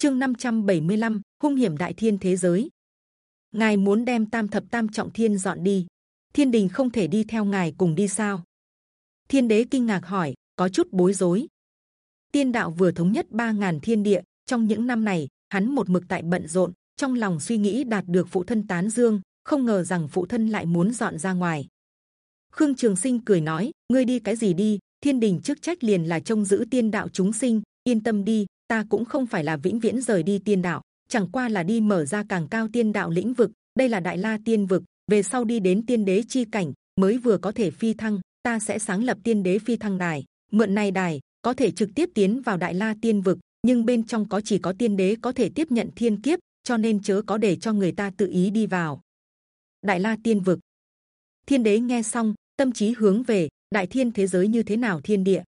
chương 575, hung hiểm đại thiên thế giới. Ngài muốn đem tam thập tam trọng thiên dọn đi. Thiên đình không thể đi theo ngài cùng đi sao? Thiên đế kinh ngạc hỏi có chút bối rối. Tiên đạo vừa thống nhất ba ngàn thiên địa trong những năm này hắn một mực tại bận rộn trong lòng suy nghĩ đạt được phụ thân tán dương không ngờ rằng phụ thân lại muốn dọn ra ngoài. Khương trường sinh cười nói ngươi đi cái gì đi thiên đình chức trách liền là trông giữ tiên đạo chúng sinh yên tâm đi ta cũng không phải là vĩnh viễn rời đi tiên đạo, chẳng qua là đi mở ra càng cao tiên đạo lĩnh vực. Đây là đại la tiên vực, về sau đi đến tiên đế chi cảnh, mới vừa có thể phi thăng, ta sẽ sáng lập tiên đế phi thăng đài. Mượn này đài, có thể trực tiếp tiến vào đại la tiên vực, nhưng bên trong có chỉ có tiên đế có thể tiếp nhận thiên kiếp, cho nên chớ có để cho người ta tự ý đi vào. Đại la tiên vực. Thiên đế nghe xong, tâm trí hướng về, đại thiên thế giới như thế nào thiên địa?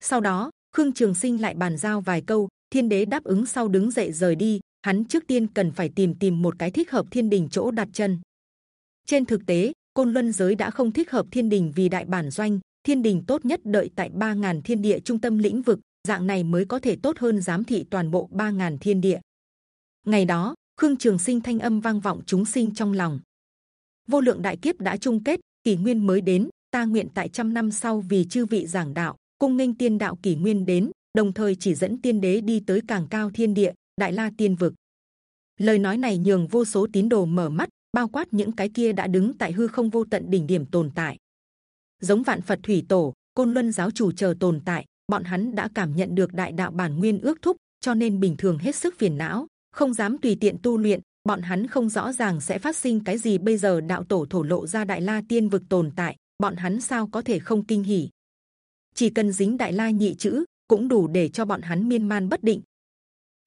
Sau đó khương trường sinh lại bàn giao vài câu, thiên đế đáp ứng sau đứng dậy rời đi, hắn trước tiên cần phải tìm tìm một cái thích hợp thiên đình chỗ đặt chân. Trên thực tế, côn luân giới đã không thích hợp thiên đình vì đại bản doanh, thiên đình tốt nhất đợi tại ba ngàn thiên địa trung tâm lĩnh vực, dạng này mới có thể tốt hơn giám thị toàn bộ ba ngàn thiên địa. Ngày đó, khương trường sinh thanh âm vang vọng chúng sinh trong lòng. Vô lượng đại kiếp đã chung kết, kỷ nguyên mới đến, ta nguyện tại trăm năm sau vì chư vị giảng đạo cung nghênh tiên đạo kỷ nguyên đến, đồng thời chỉ dẫn tiên đế đi tới càng cao thiên địa, đại la tiên vực. Lời nói này nhường vô số tín đồ mở mắt, bao quát những cái kia đã đứng tại hư không vô tận đỉnh điểm tồn tại. Giống vạn phật thủy tổ, côn luân giáo chủ chờ tồn tại, bọn hắn đã cảm nhận được đại đạo bản nguyên ước thúc, cho nên bình thường hết sức phiền não, không dám tùy tiện tu luyện, bọn hắn không rõ ràng sẽ phát sinh cái gì bây giờ đạo tổ thổ lộ ra đại la tiên vực tồn tại, bọn hắn sao có thể không kinh hỉ? Chỉ cần dính đại la nhị chữ cũng đủ để cho bọn hắn miên man bất định.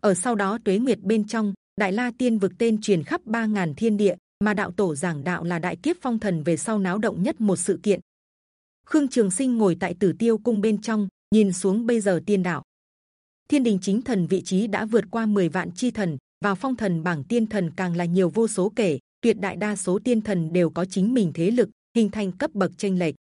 Ở sau đó tuế nguyệt bên trong, đại la tiên vực tên truyền khắp ba ngàn thiên địa, mà đạo tổ giảng đạo là đại kiếp phong thần về sau náo động nhất một sự kiện. Khương trường sinh ngồi tại tử tiêu cung bên trong, nhìn xuống bây giờ tiên đạo. Thiên đình chính thần vị trí đã vượt qua 10 vạn chi thần, vào phong thần bảng tiên thần càng là nhiều vô số kể, tuyệt đại đa số tiên thần đều có chính mình thế lực, hình thành cấp bậc tranh lệch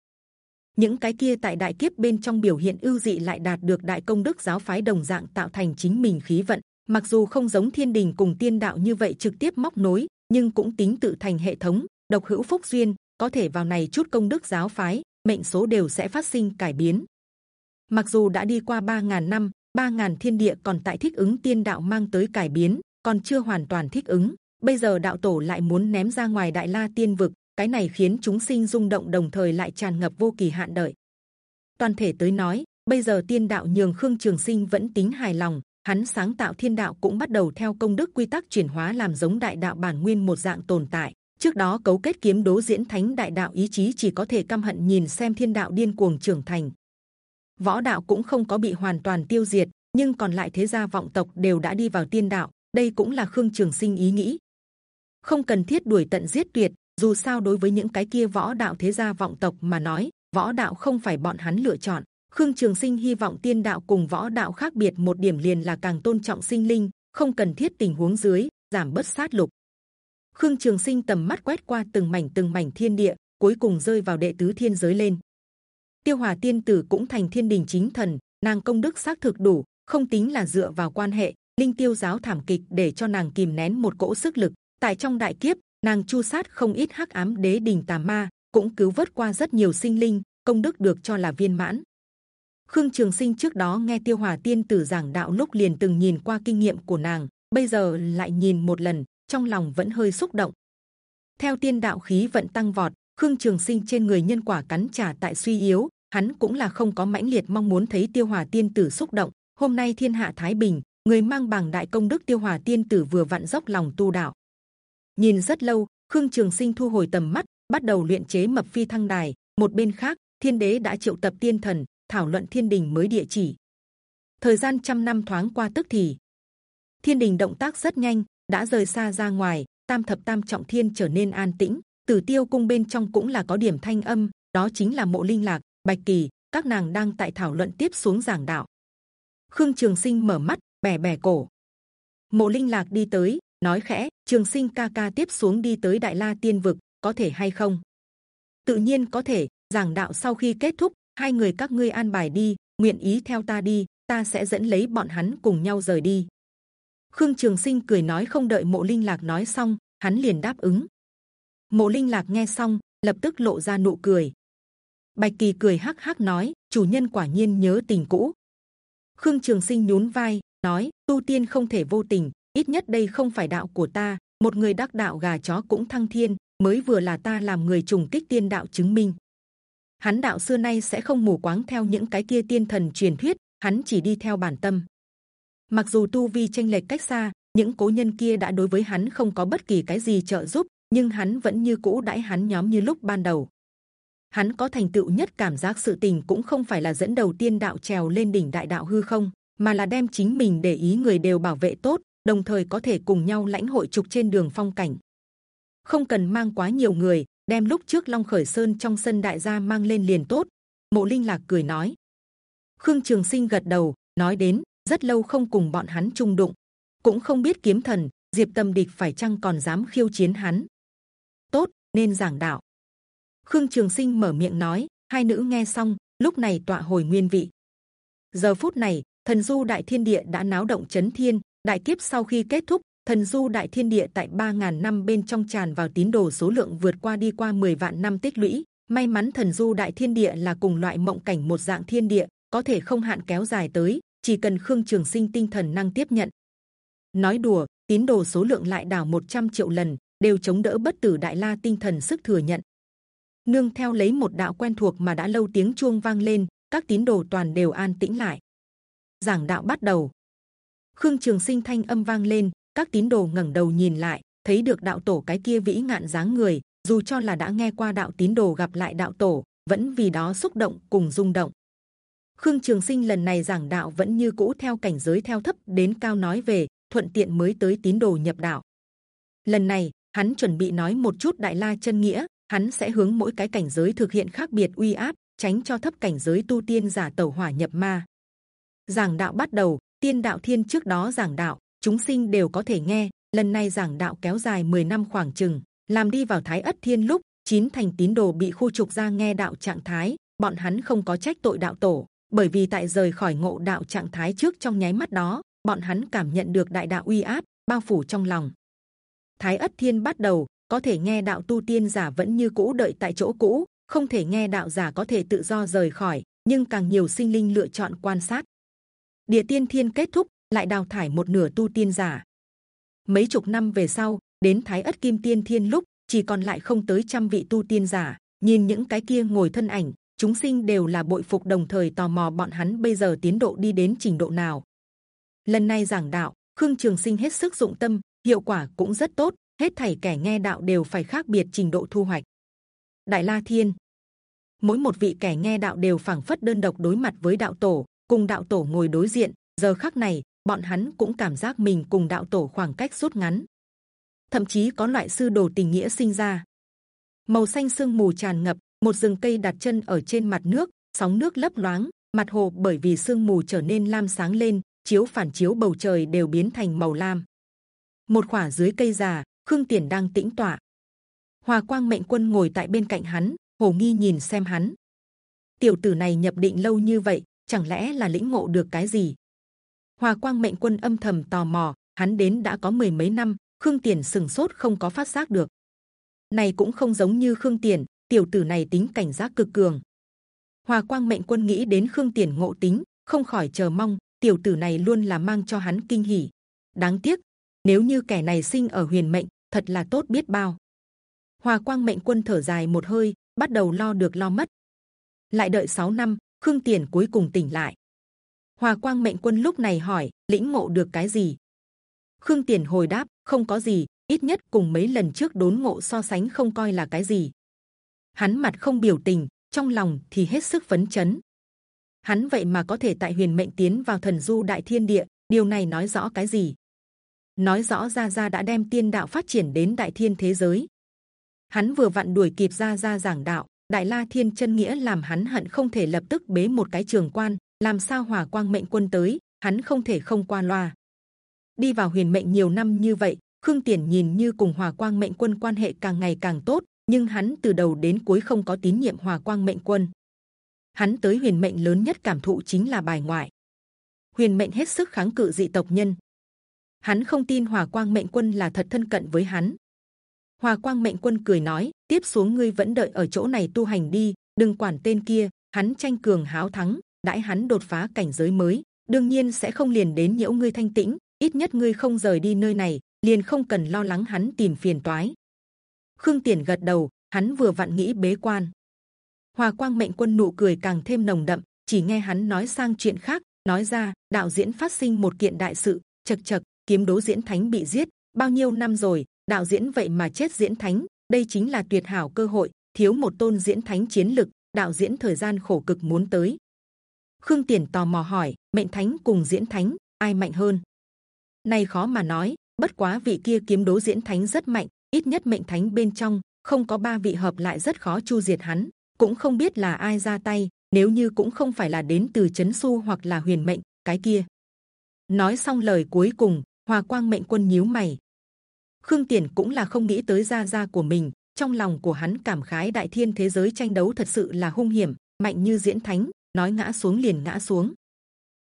những cái kia tại đại kiếp bên trong biểu hiện ưu dị lại đạt được đại công đức giáo phái đồng dạng tạo thành chính mình khí vận. Mặc dù không giống thiên đình cùng tiên đạo như vậy trực tiếp móc nối, nhưng cũng tính tự thành hệ thống, độc hữu phúc duyên, có thể vào này chút công đức giáo phái, mệnh số đều sẽ phát sinh cải biến. Mặc dù đã đi qua 3.000 năm 3.000 thiên địa còn tại thích ứng tiên đạo mang tới cải biến, còn chưa hoàn toàn thích ứng, bây giờ đạo tổ lại muốn ném ra ngoài đại la tiên vực cái này khiến chúng sinh rung động đồng thời lại tràn ngập vô kỳ hạn đợi. Toàn thể tới nói, bây giờ tiên đạo nhường khương trường sinh vẫn tính hài lòng, hắn sáng tạo thiên đạo cũng bắt đầu theo công đức quy tắc chuyển hóa làm giống đại đạo bản nguyên một dạng tồn tại. Trước đó cấu kết kiếm đố diễn thánh đại đạo ý chí chỉ có thể căm hận nhìn xem thiên đạo điên cuồng trưởng thành. Võ đạo cũng không có bị hoàn toàn tiêu diệt, nhưng còn lại thế gia vọng tộc đều đã đi vào tiên đạo, đây cũng là khương trường sinh ý nghĩ. Không cần thiết đuổi tận giết tuyệt dù sao đối với những cái kia võ đạo thế gia vọng tộc mà nói, võ đạo không phải bọn hắn lựa chọn. Khương trường sinh hy vọng tiên đạo cùng võ đạo khác biệt một điểm liền là càng tôn trọng sinh linh, không cần thiết tình huống dưới, giảm bớt sát lục. Khương trường sinh tầm mắt quét qua từng mảnh từng mảnh thiên địa, cuối cùng rơi vào đệ tứ thiên giới lên. Tiêu hòa tiên tử cũng thành thiên đình chính thần, nàng công đức xác thực đủ, không tính là dựa vào quan hệ, linh tiêu giáo thảm kịch để cho nàng kìm nén một cỗ sức lực. Tại trong đại kiếp nàng chu sát không ít hắc ám đế đình tà ma, cũng cứu vớt qua rất nhiều sinh linh, công đức được cho là viên mãn. Khương trường sinh trước đó nghe tiêu hòa tiên tử giảng đạo lúc liền từng nhìn qua kinh nghiệm của nàng, bây giờ lại nhìn một lần, trong lòng vẫn hơi xúc động. Theo tiên đạo khí vận tăng vọt, khương trường sinh trên người nhân quả cắn trả tại suy yếu, hắn cũng là không có mãnh liệt mong muốn thấy tiêu hòa tiên tử xúc động. Hôm nay thiên hạ thái bình, người mang bằng đại công đức tiêu hòa tiên tử vừa vặn dốc lòng tu đạo nhìn rất lâu, khương trường sinh thu hồi tầm mắt, bắt đầu luyện chế mập phi thăng đài. Một bên khác, thiên đế đã triệu tập tiên thần, thảo luận thiên đình mới địa chỉ. Thời gian trăm năm thoáng qua tức thì, thiên đình động tác rất nhanh, đã rời xa ra ngoài, tam thập tam trọng thiên trở nên an tĩnh. Tử tiêu cung bên trong cũng là có điểm thanh âm, đó chính là mộ linh lạc, bạch kỳ, các nàng đang tại thảo luận tiếp xuống giảng đạo. Khương trường sinh mở mắt, bẻ bẻ cổ. Mộ linh lạc đi tới nói khẽ trường sinh ca ca tiếp xuống đi tới đại la tiên vực có thể hay không tự nhiên có thể giảng đạo sau khi kết thúc hai người các ngươi an bài đi nguyện ý theo ta đi ta sẽ dẫn lấy bọn hắn cùng nhau rời đi Khương Trường Sinh cười nói không đợi Mộ Linh Lạc nói xong, hắn liền đáp ứng. Mộ Linh Lạc nghe xong, lập tức lộ ra nụ cười. Bạch Kỳ cười hắc hắc nói, chủ nhân quả nhiên nhớ tình cũ. Khương Trường Sinh nhún vai, nói, tu tiên không thể vô tình, ít nhất đây không phải đạo của ta. Một người đắc đạo gà chó cũng thăng thiên, mới vừa là ta làm người trùng kích tiên đạo chứng minh. Hắn đạo xưa nay sẽ không mù quáng theo những cái kia tiên thần truyền thuyết, hắn chỉ đi theo bản tâm. Mặc dù tu vi tranh lệch cách xa, những cố nhân kia đã đối với hắn không có bất kỳ cái gì trợ giúp, nhưng hắn vẫn như cũ đãi hắn nhóm như lúc ban đầu. Hắn có thành tựu nhất cảm giác sự tình cũng không phải là dẫn đầu tiên đạo trèo lên đỉnh đại đạo hư không, mà là đem chính mình để ý người đều bảo vệ tốt, đồng thời có thể cùng nhau lãnh hội trục trên đường phong cảnh. Không cần mang quá nhiều người, đem lúc trước Long Khởi Sơn trong sân đại gia mang lên liền tốt. Mộ Linh lạc cười nói. Khương Trường Sinh gật đầu, nói đến rất lâu không cùng bọn hắn chung đụng, cũng không biết kiếm thần Diệp Tâm địch phải chăng còn dám khiêu chiến hắn. Tốt, nên giảng đạo. Khương Trường Sinh mở miệng nói, hai nữ nghe xong, lúc này tọa hồi nguyên vị. Giờ phút này, thần du đại thiên địa đã náo động chấn thiên, đại kiếp sau khi kết thúc, thần du đại thiên địa tại 3.000 năm bên trong tràn vào tín đồ số lượng vượt qua đi qua 10 vạn năm tích lũy. May mắn thần du đại thiên địa là cùng loại mộng cảnh một dạng thiên địa, có thể không hạn kéo dài tới, chỉ cần khương trường sinh tinh thần năng tiếp nhận. Nói đùa, tín đồ số lượng lại đảo 100 triệu lần, đều chống đỡ bất tử đại la tinh thần sức thừa nhận. Nương theo lấy một đạo quen thuộc mà đã lâu tiếng chuông vang lên, các tín đồ toàn đều an tĩnh lại. Giảng đạo bắt đầu. Khương Trường Sinh thanh âm vang lên, các tín đồ ngẩng đầu nhìn lại, thấy được đạo tổ cái kia vĩ ngạn dáng người. Dù cho là đã nghe qua đạo tín đồ gặp lại đạo tổ, vẫn vì đó xúc động cùng rung động. Khương Trường Sinh lần này giảng đạo vẫn như cũ theo cảnh giới theo thấp đến cao nói về, thuận tiện mới tới tín đồ nhập đạo. Lần này hắn chuẩn bị nói một chút đại la chân nghĩa, hắn sẽ hướng mỗi cái cảnh giới thực hiện khác biệt uy áp, tránh cho thấp cảnh giới tu tiên giả tẩu hỏa nhập ma. Giảng đạo bắt đầu, tiên đạo thiên trước đó giảng đạo, chúng sinh đều có thể nghe. Lần này giảng đạo kéo dài 10 năm khoảng chừng, làm đi vào thái ất thiên lúc chín thành tín đồ bị khu trục ra nghe đạo trạng thái, bọn hắn không có trách tội đạo tổ, bởi vì tại rời khỏi ngộ đạo trạng thái trước trong nháy mắt đó, bọn hắn cảm nhận được đại đạo uy áp bao phủ trong lòng. Thái ất thiên bắt đầu có thể nghe đạo tu tiên giả vẫn như cũ đợi tại chỗ cũ, không thể nghe đạo giả có thể tự do rời khỏi, nhưng càng nhiều sinh linh lựa chọn quan sát. Địa tiên thiên kết thúc, lại đào thải một nửa tu tiên giả. Mấy chục năm về sau, đến Thái ất kim tiên thiên lúc chỉ còn lại không tới trăm vị tu tiên giả. Nhìn những cái kia ngồi thân ảnh, chúng sinh đều là bội phục đồng thời tò mò bọn hắn bây giờ tiến độ đi đến trình độ nào. Lần này giảng đạo, Khương Trường Sinh hết sức dụng tâm, hiệu quả cũng rất tốt. Hết thảy kẻ nghe đạo đều phải khác biệt trình độ thu hoạch. Đại La Thiên, mỗi một vị kẻ nghe đạo đều phảng phất đơn độc đối mặt với đạo tổ, cùng đạo tổ ngồi đối diện. Giờ khắc này, bọn hắn cũng cảm giác mình cùng đạo tổ khoảng cách rút ngắn, thậm chí có loại sư đồ tình nghĩa sinh ra. Màu xanh sương mù tràn ngập, một rừng cây đặt chân ở trên mặt nước, sóng nước lấp loáng, mặt hồ bởi vì sương mù trở nên lam sáng lên, chiếu phản chiếu bầu trời đều biến thành màu lam. Một khỏa dưới cây già, khương tiền đang tĩnh tọa. Hòa quang mệnh quân ngồi tại bên cạnh hắn, hồ nghi nhìn xem hắn. Tiểu tử này nhập định lâu như vậy, chẳng lẽ là lĩnh ngộ được cái gì? Hòa quang mệnh quân âm thầm tò mò, hắn đến đã có mười mấy năm, khương tiền sừng sốt không có phát giác được. Này cũng không giống như khương tiền, tiểu tử này tính cảnh giác cực cường. Hòa quang mệnh quân nghĩ đến khương tiền ngộ tính, không khỏi chờ mong tiểu tử này luôn là mang cho hắn kinh hỉ. Đáng tiếc, nếu như kẻ này sinh ở huyền mệnh, thật là tốt biết bao. Hòa quang mệnh quân thở dài một hơi, bắt đầu lo được lo mất. Lại đợi 6 năm, khương tiền cuối cùng tỉnh lại. Hòa quang mệnh quân lúc này hỏi lĩnh ngộ được cái gì? Khương Tiền hồi đáp không có gì, ít nhất cùng mấy lần trước đốn ngộ so sánh không coi là cái gì. Hắn mặt không biểu tình, trong lòng thì hết sức phấn chấn. Hắn vậy mà có thể tại huyền mệnh tiến vào thần du đại thiên địa, điều này nói rõ cái gì? Nói rõ ra ra đã đem tiên đạo phát triển đến đại thiên thế giới. Hắn vừa vặn đuổi kịp ra ra giảng đạo, đại la thiên chân nghĩa làm hắn hận không thể lập tức bế một cái trường quan, làm sao hòa quang mệnh quân tới hắn không thể không qua loa. Đi vào huyền mệnh nhiều năm như vậy khương tiền nhìn như cùng hòa quang mệnh quân quan hệ càng ngày càng tốt nhưng hắn từ đầu đến cuối không có tín nhiệm hòa quang mệnh quân. Hắn tới huyền mệnh lớn nhất cảm thụ chính là bài ngoại. Huyền mệnh hết sức kháng cự dị tộc nhân. Hắn không tin hòa quang mệnh quân là thật thân cận với hắn. Hòa quang mệnh quân cười nói tiếp xuống, ngươi vẫn đợi ở chỗ này tu hành đi, đừng quản tên kia, hắn tranh cường háo thắng, đãi hắn đột phá cảnh giới mới, đương nhiên sẽ không liền đến nhiễu ngươi thanh tĩnh, ít nhất ngươi không rời đi nơi này, liền không cần lo lắng hắn tìm phiền toái. Khương tiền gật đầu, hắn vừa vặn nghĩ bế quan. Hòa quang mệnh quân nụ cười càng thêm nồng đậm, chỉ nghe hắn nói sang chuyện khác, nói ra, đạo diễn phát sinh một kiện đại sự, chật chật, kiếm đố diễn thánh bị giết, bao nhiêu năm rồi, đạo diễn vậy mà chết diễn thánh đây chính là tuyệt hảo cơ hội, thiếu một tôn diễn thánh chiến lực, đạo diễn thời gian khổ cực muốn tới. Khương tiền tò mò hỏi, mệnh thánh cùng diễn thánh, ai mạnh hơn? Này khó mà nói, bất quá vị kia kiếm đố diễn thánh rất mạnh, ít nhất mệnh thánh bên trong, không có ba vị hợp lại rất khó chu diệt hắn. Cũng không biết là ai ra tay, nếu như cũng không phải là đến từ chấn su hoặc là huyền mệnh, cái kia. Nói xong lời cuối cùng, hòa quang mệnh quân nhíu mày khương tiền cũng là không nghĩ tới gia gia của mình. Trong lòng của hắn cảm khái đại thiên thế giới tranh đấu thật sự là hung hiểm mạnh như diễn thánh nói ngã xuống liền ngã xuống.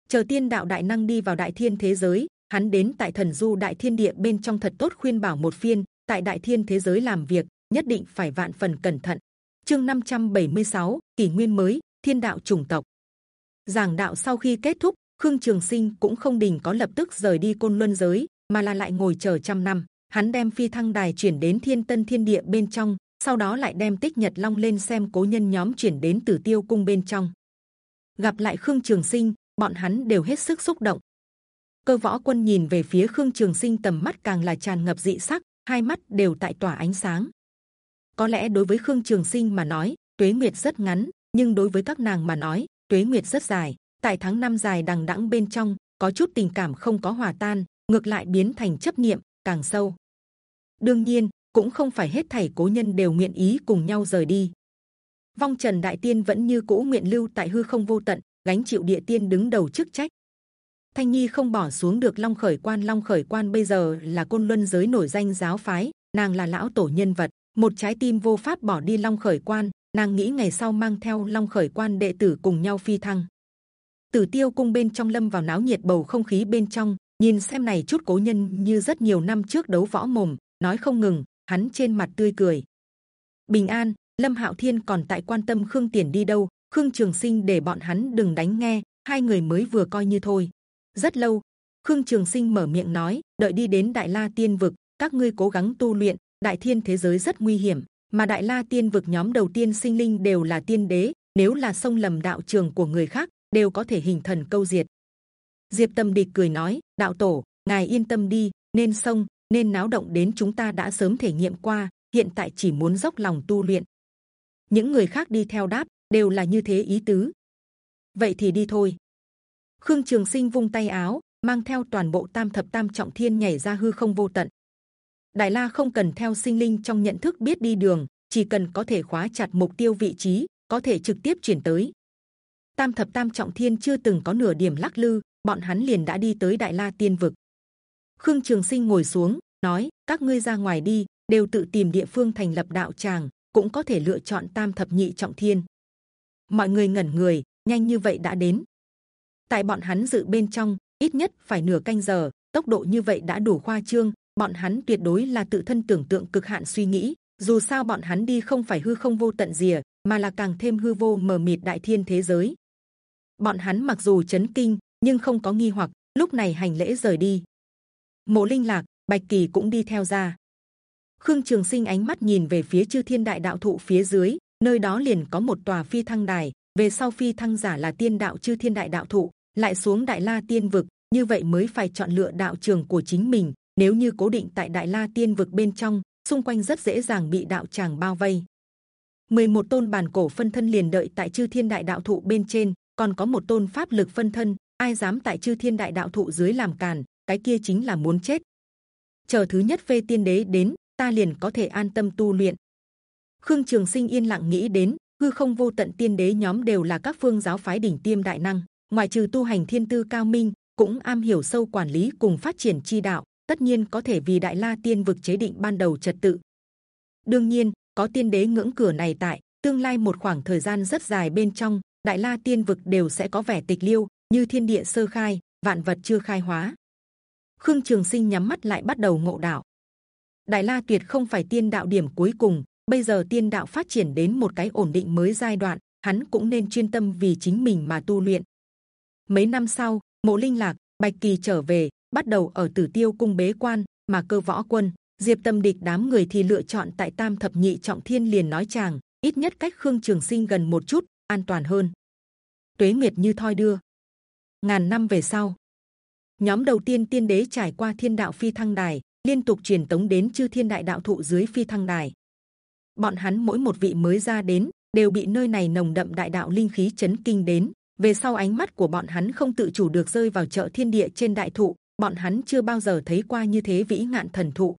Chờ tiên đạo đại năng đi vào đại thiên thế giới hắn đến tại thần du đại thiên địa bên trong thật tốt khuyên bảo một phiên tại đại thiên thế giới làm việc nhất định phải vạn phần cẩn thận. Chương 576, kỷ nguyên mới thiên đạo chủng tộc. Giảng đạo sau khi kết thúc khương trường sinh cũng không đình có lập tức rời đi côn luân giới mà là lại ngồi chờ trăm năm hắn đem phi thăng đài chuyển đến thiên tân thiên địa bên trong, sau đó lại đem tích nhật long lên xem cố nhân nhóm chuyển đến tử tiêu cung bên trong. Gặp lại khương trường sinh, bọn hắn đều hết sức xúc động. Cơ võ quân nhìn về phía khương trường sinh tầm mắt càng là tràn ngập dị sắc, hai mắt đều tại tỏa ánh sáng. Có lẽ đối với khương trường sinh mà nói, tuế nguyệt rất ngắn, nhưng đối với các nàng mà nói, tuế nguyệt rất dài. Tại tháng năm dài đằng đẵng bên trong, có chút tình cảm không có hòa tan, ngược lại biến thành chấp niệm, càng sâu đương nhiên, cũng không phải hết thảy cố nhân đều nguyện ý cùng nhau rời đi. Vong trần đại tiên vẫn như cũ nguyện lưu tại hư không vô tận, gánh chịu địa tiên đứng đầu chức trách. Thanh nhi không bỏ xuống được long khởi quan. Long khởi quan bây giờ là côn luân giới nổi danh giáo phái, nàng là lão tổ nhân vật, một trái tim vô pháp bỏ đi long khởi quan, nàng nghĩ ngày sau mang theo long khởi quan đệ tử cùng nhau phi thăng. Tử tiêu cung bên trong lâm vào náo nhiệt bầu không khí bên trong, nhìn xem này chút cố nhân như rất nhiều năm trước đấu võ mồm nói không ngừng, hắn trên mặt tươi cười. Bình an, lâm hạo thiên còn tại quan tâm khương tiền đi đâu, khương trường sinh để bọn hắn đừng đánh nghe, hai người mới vừa coi như thôi. Rất lâu, khương trường sinh mở miệng nói, đợi đi đến đại la tiên vực, các ngươi cố gắng tu luyện, đại thiên thế giới rất nguy hiểm, mà đại la tiên vực nhóm đầu tiên sinh linh đều là tiên đế, nếu là sông lầm đạo trường của người khác, đều có thể hình thần câu diệt. Diệp tâm địch cười nói, đạo tổ, ngài yên tâm đi, nên sông nên náo động đến chúng ta đã sớm thể nghiệm qua, hiện tại chỉ muốn dốc lòng tu luyện. Những người khác đi theo đáp, đều là như thế ý tứ. Vậy thì đi thôi. Khương trường sinh vung tay áo, mang theo toàn bộ tam thập tam trọng thiên nhảy ra hư không vô tận. Đại la không cần theo sinh linh trong nhận thức biết đi đường, chỉ cần có thể khóa chặt mục tiêu vị trí, có thể trực tiếp chuyển tới. Tam thập tam trọng thiên chưa từng có nửa điểm lắc lư, bọn hắn liền đã đi tới đại la tiên vực khương trường sinh ngồi xuống, nói, các ngươi ra ngoài đi, đều tự tìm địa phương thành lập đạo tràng, cũng có thể lựa chọn tam thập nhị trọng thiên. Mọi người ngẩn người, nhanh như vậy đã đến. Tại bọn hắn dự bên trong, ít nhất phải nửa canh giờ, tốc độ như vậy đã đủ khoa trương, bọn hắn tuyệt đối là tự thân tưởng tượng cực hạn suy nghĩ, dù sao bọn hắn đi không phải hư không vô tận rìa, mà là càng thêm hư vô mờ mịt đại thiên thế giới. Bọn hắn mặc dù chấn kinh, nhưng không có nghi hoặc, lúc này hành lễ rời đi mộ linh lạc, bạch kỳ cũng đi theo ra. Khương trường sinh ánh mắt nhìn về phía chư thiên đại đạo thụ phía dưới, nơi đó liền có một tòa phi thăng đài. Về sau phi thăng giả là tiên đạo chư thiên đại đạo thụ, lại xuống đại la tiên vực, như vậy mới phải chọn lựa đạo trường của chính mình. Nếu như cố định tại đại la tiên vực bên trong, xung quanh rất dễ dàng bị đạo tràng bao vây. 11 tôn bản cổ phân thân liền đợi tại chư thiên đại đạo thụ bên trên, còn có một tôn pháp lực phân thân, ai dám tại chư thiên đại đạo thụ dưới làm càn? Cái kia chính là muốn chết. Chờ thứ nhất phê tiên đế đến, ta liền có thể an tâm tu luyện. Khương trường sinh yên lặng nghĩ đến, hư không vô tận tiên đế nhóm đều là các phương giáo phái đỉnh tiêm đại năng ngoài trừ tu hành thiên tư cao minh, cũng am hiểu sâu quản lý cùng phát triển chi đạo, tất nhiên có thể vì đại la tiên vực chế định ban đầu trật tự. Đương nhiên, có tiên đế ngưỡng cửa này tại, tương lai một khoảng thời gian rất dài bên trong, đại la tiên vực đều sẽ có vẻ tịch liêu, như thiên địa sơ khai, vạn vật chưa khai hóa khương trường sinh nhắm mắt lại bắt đầu ngộ đạo. Đại la tuyệt không phải tiên đạo điểm cuối cùng, bây giờ tiên đạo phát triển đến một cái ổn định mới giai đoạn, hắn cũng nên chuyên tâm vì chính mình mà tu luyện. Mấy năm sau, mộ linh lạc, bạch kỳ trở về, bắt đầu ở tử tiêu cung bế quan, mà cơ võ quân, diệp tâm địch đám người thì lựa chọn tại tam thập nhị trọng thiên liền nói chàng, ít nhất cách khương trường sinh gần một chút, an toàn hơn. Tuế nguyệt như thoi đưa. Ngàn năm về sau nhóm đầu tiên tiên đế trải qua thiên đạo phi thăng đài, liên tục truyền tống đến chư thiên đại đạo thụ dưới phi thăng đài. Bọn hắn mỗi một vị mới ra đến, đều bị nơi này nồng đậm đại đạo linh khí chấn kinh đến. Về sau ánh mắt của bọn hắn không tự chủ được rơi vào chợ thiên địa trên đại thụ, bọn hắn chưa bao giờ thấy qua như thế vĩ ngạn thần thụ.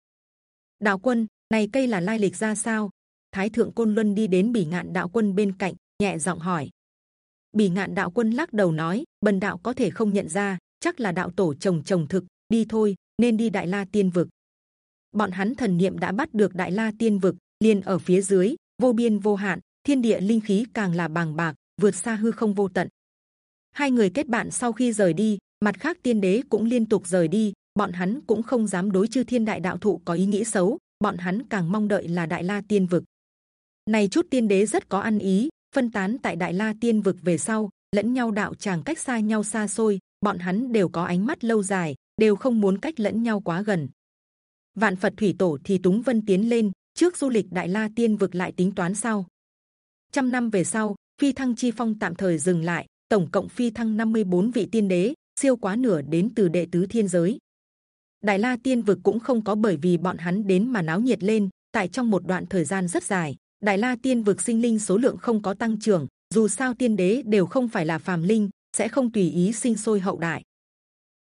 Đạo quân, này cây là lai lịch ra sao? Thái thượng côn luân đi đến bỉ ngạn đạo quân bên cạnh, nhẹ giọng hỏi. Bỉ ngạn đạo quân lắc đầu nói, bần đạo có thể không nhận ra chắc là đạo tổ trồng trồng thực, đi thôi, nên đi đại la tiên vực. Bọn hắn thần niệm đã bắt được đại la tiên vực, liền ở phía dưới, vô biên vô hạn, thiên địa linh khí càng là bàng bạc, vượt xa hư không vô tận. Hai người kết bạn sau khi rời đi, mặt khác tiên đế cũng liên tục rời đi, bọn hắn cũng không dám đối chư thiên đại đạo thụ có ý nghĩ xấu, bọn hắn càng mong đợi là đại la tiên vực. Này chút tiên đế rất có ăn ý, phân tán tại đại la tiên vực về sau, lẫn nhau đạo tràng cách xa nhau xa xôi bọn hắn đều có ánh mắt lâu dài, đều không muốn cách lẫn nhau quá gần. Vạn phật thủy tổ thì túng vân tiến lên, trước du lịch đại la tiên vực lại tính toán sau. Trăm năm về sau, phi thăng chi phong tạm thời dừng lại, tổng cộng phi thăng 54 vị tiên đế, siêu quá nửa đến từ đệ tứ thiên giới. Đại la tiên vực cũng không có bởi vì bọn hắn đến mà náo nhiệt lên, tại trong một đoạn thời gian rất dài, đại la tiên vực sinh linh số lượng không có tăng trưởng, dù sao tiên đế đều không phải là phàm linh sẽ không tùy ý sinh sôi hậu đại.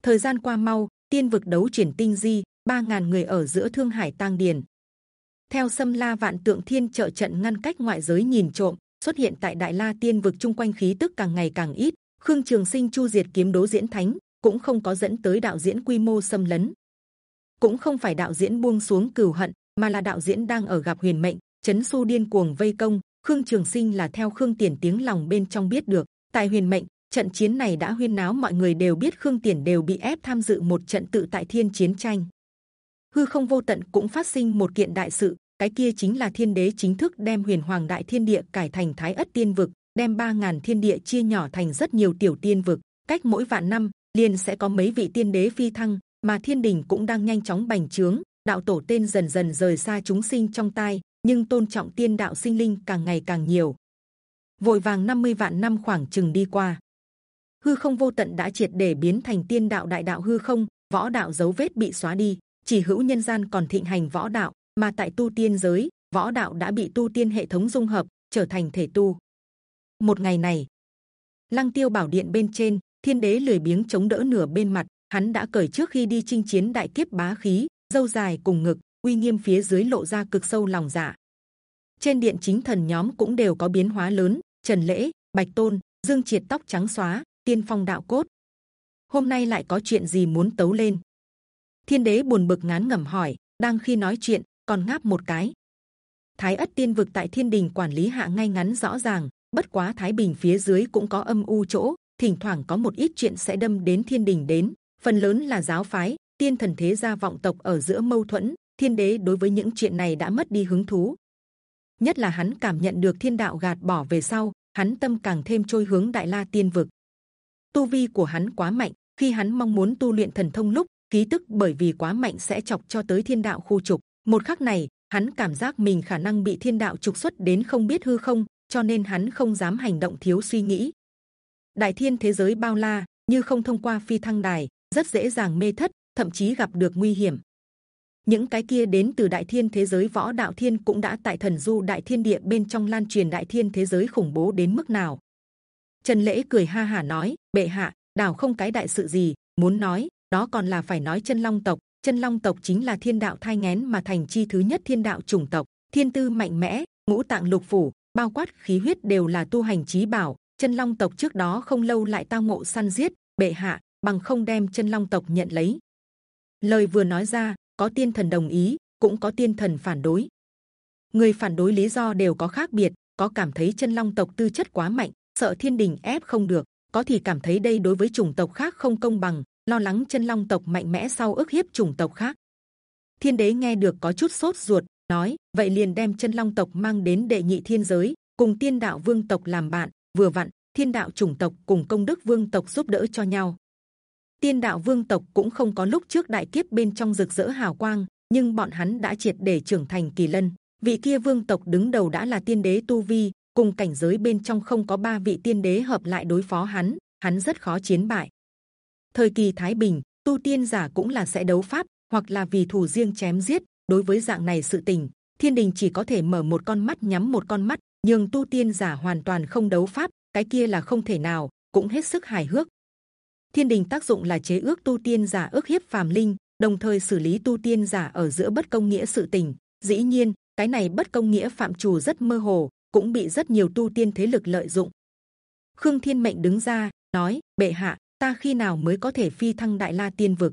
Thời gian qua mau, tiên vực đấu triển tinh di, ba ngàn người ở giữa thương hải tang điền. Theo xâm la vạn tượng thiên trợ trận ngăn cách ngoại giới nhìn trộm, xuất hiện tại đại la tiên vực chung quanh khí tức càng ngày càng ít, khương trường sinh chu diệt kiếm đố diễn thánh cũng không có dẫn tới đạo diễn quy mô xâm lấn. Cũng không phải đạo diễn buông xuống cừu hận, mà là đạo diễn đang ở gặp huyền mệnh, chấn su điên cuồng vây công. Khương trường sinh là theo khương tiền tiếng lòng bên trong biết được, tại huyền mệnh trận chiến này đã huyên náo, mọi người đều biết khương tiền đều bị ép tham dự một trận tự tại thiên chiến tranh. Hư không vô tận cũng phát sinh một kiện đại sự, cái kia chính là thiên đế chính thức đem huyền hoàng đại thiên địa cải thành thái ất tiên vực, đem ba ngàn thiên địa chia nhỏ thành rất nhiều tiểu tiên vực, cách mỗi vạn năm, liền sẽ có mấy vị tiên đế phi thăng, mà thiên đình cũng đang nhanh chóng bành trướng, đạo tổ tên dần dần rời xa chúng sinh trong tai, nhưng tôn trọng tiên đạo sinh linh càng ngày càng nhiều. Vội vàng 50 vạn năm khoảng chừng đi qua hư không vô tận đã triệt để biến thành tiên đạo đại đạo hư không, võ đạo dấu vết bị xóa đi, chỉ hữu nhân gian còn thịnh hành võ đạo, mà tại tu tiên giới, võ đạo đã bị tu tiên hệ thống dung hợp, trở thành thể tu. Một ngày này, lăng tiêu bảo điện bên trên, thiên đế lười biếng chống đỡ nửa bên mặt, hắn đã cởi trước khi đi chinh chiến đại kiếp bá khí dâu dài cùng ngực, uy nghiêm phía dưới lộ ra cực sâu lòng dạ. Trên điện chính thần nhóm cũng đều có biến hóa lớn, trần lễ, bạch tôn, dương triệt tóc trắng xóa tiên phong đạo cốt. Hôm nay lại có chuyện gì muốn tấu lên? Thiên đế buồn bực ngán ngẩm hỏi, đang khi nói chuyện, còn ngáp một cái. Thái ất tiên vực tại thiên đình quản lý hạ ngay ngắn rõ ràng, bất quá thái bình phía dưới cũng có âm u chỗ, thỉnh thoảng có một ít chuyện sẽ đâm đến thiên đình đến. Phần lớn là giáo phái, tiên thần thế gia vọng tộc ở giữa mâu thuẫn, thiên đế đối với những chuyện này đã mất đi hứng thú. Nhất là hắn cảm nhận được thiên đạo gạt bỏ về sau, hắn tâm càng thêm trôi hướng đại la tiên vực tu vi của hắn quá mạnh, khi hắn mong muốn tu luyện thần thông lúc khí tức bởi vì quá mạnh sẽ chọc cho tới thiên đạo khu trục. Một khắc này, hắn cảm giác mình khả năng bị thiên đạo trục xuất đến không biết hư không, cho nên hắn không dám hành động thiếu suy nghĩ. Đại thiên thế giới bao la, như không thông qua phi thăng đài, rất dễ dàng mê thất, thậm chí gặp được nguy hiểm. Những cái kia đến từ đại thiên thế giới võ đạo thiên cũng đã tại thần du đại thiên địa bên trong lan truyền đại thiên thế giới khủng bố đến mức nào trần lễ cười ha hà nói, bệ hạ, đảo không cái đại sự gì, muốn nói, đó còn là phải nói chân long tộc. Chân long tộc chính là thiên đạo thai ngén mà thành chi thứ nhất thiên đạo chủng tộc. Thiên tư mạnh mẽ, ngũ tạng lục phủ, bao quát khí huyết đều là tu hành trí bảo. Chân long tộc trước đó không lâu lại tao ngộ săn giết, bệ hạ, bằng không đem chân long tộc nhận lấy. Lời vừa nói ra, có tiên thần đồng ý, cũng có tiên thần phản đối. Người phản đối lý do đều có khác biệt, có cảm thấy chân long tộc tư chất quá mạnh sợ thiên đình ép không được có thì cảm thấy đây đối với chủng tộc khác không công bằng lo lắng chân long tộc mạnh mẽ sau ức hiếp chủng tộc khác. Thiên đế nghe được có chút sốt ruột, nói: vậy liền đem chân long tộc mang đến đệ nhị thiên giới, cùng tiên đạo vương tộc làm bạn, vừa vặn thiên đạo chủng tộc cùng công đức vương tộc giúp đỡ cho nhau. Tiên đạo vương tộc cũng không có lúc trước đại kiếp bên trong rực rỡ hào quang, nhưng bọn hắn đã triệt để trưởng thành kỳ lân. Vị kia vương tộc đứng đầu đã là tiên đế tu vi, cùng cảnh giới bên trong không có ba vị tiên đế hợp lại đối phó hắn, hắn rất khó chiến bại. Thời kỳ thái bình, tu tiên giả cũng là sẽ đấu pháp, hoặc là vì thù riêng chém giết. Đối với dạng này sự tình, thiên đình chỉ có thể mở một con mắt nhắm một con mắt, nhưng tu tiên giả hoàn toàn không đấu pháp, cái kia là không thể nào, cũng hết sức hài hước. Thiên đình tác dụng là chế ước tu tiên giả ước hiếp phàm linh, đồng thời xử lý tu tiên giả ở giữa bất công nghĩa sự tình. Dĩ nhiên, cái này bất công nghĩa phạm trù rất mơ hồ, cũng bị rất nhiều tu tiên thế lực lợi dụng. Khương Thiên Mệnh đứng ra nói: bệ hạ, ta khi nào mới có thể phi thăng Đại La Tiên vực?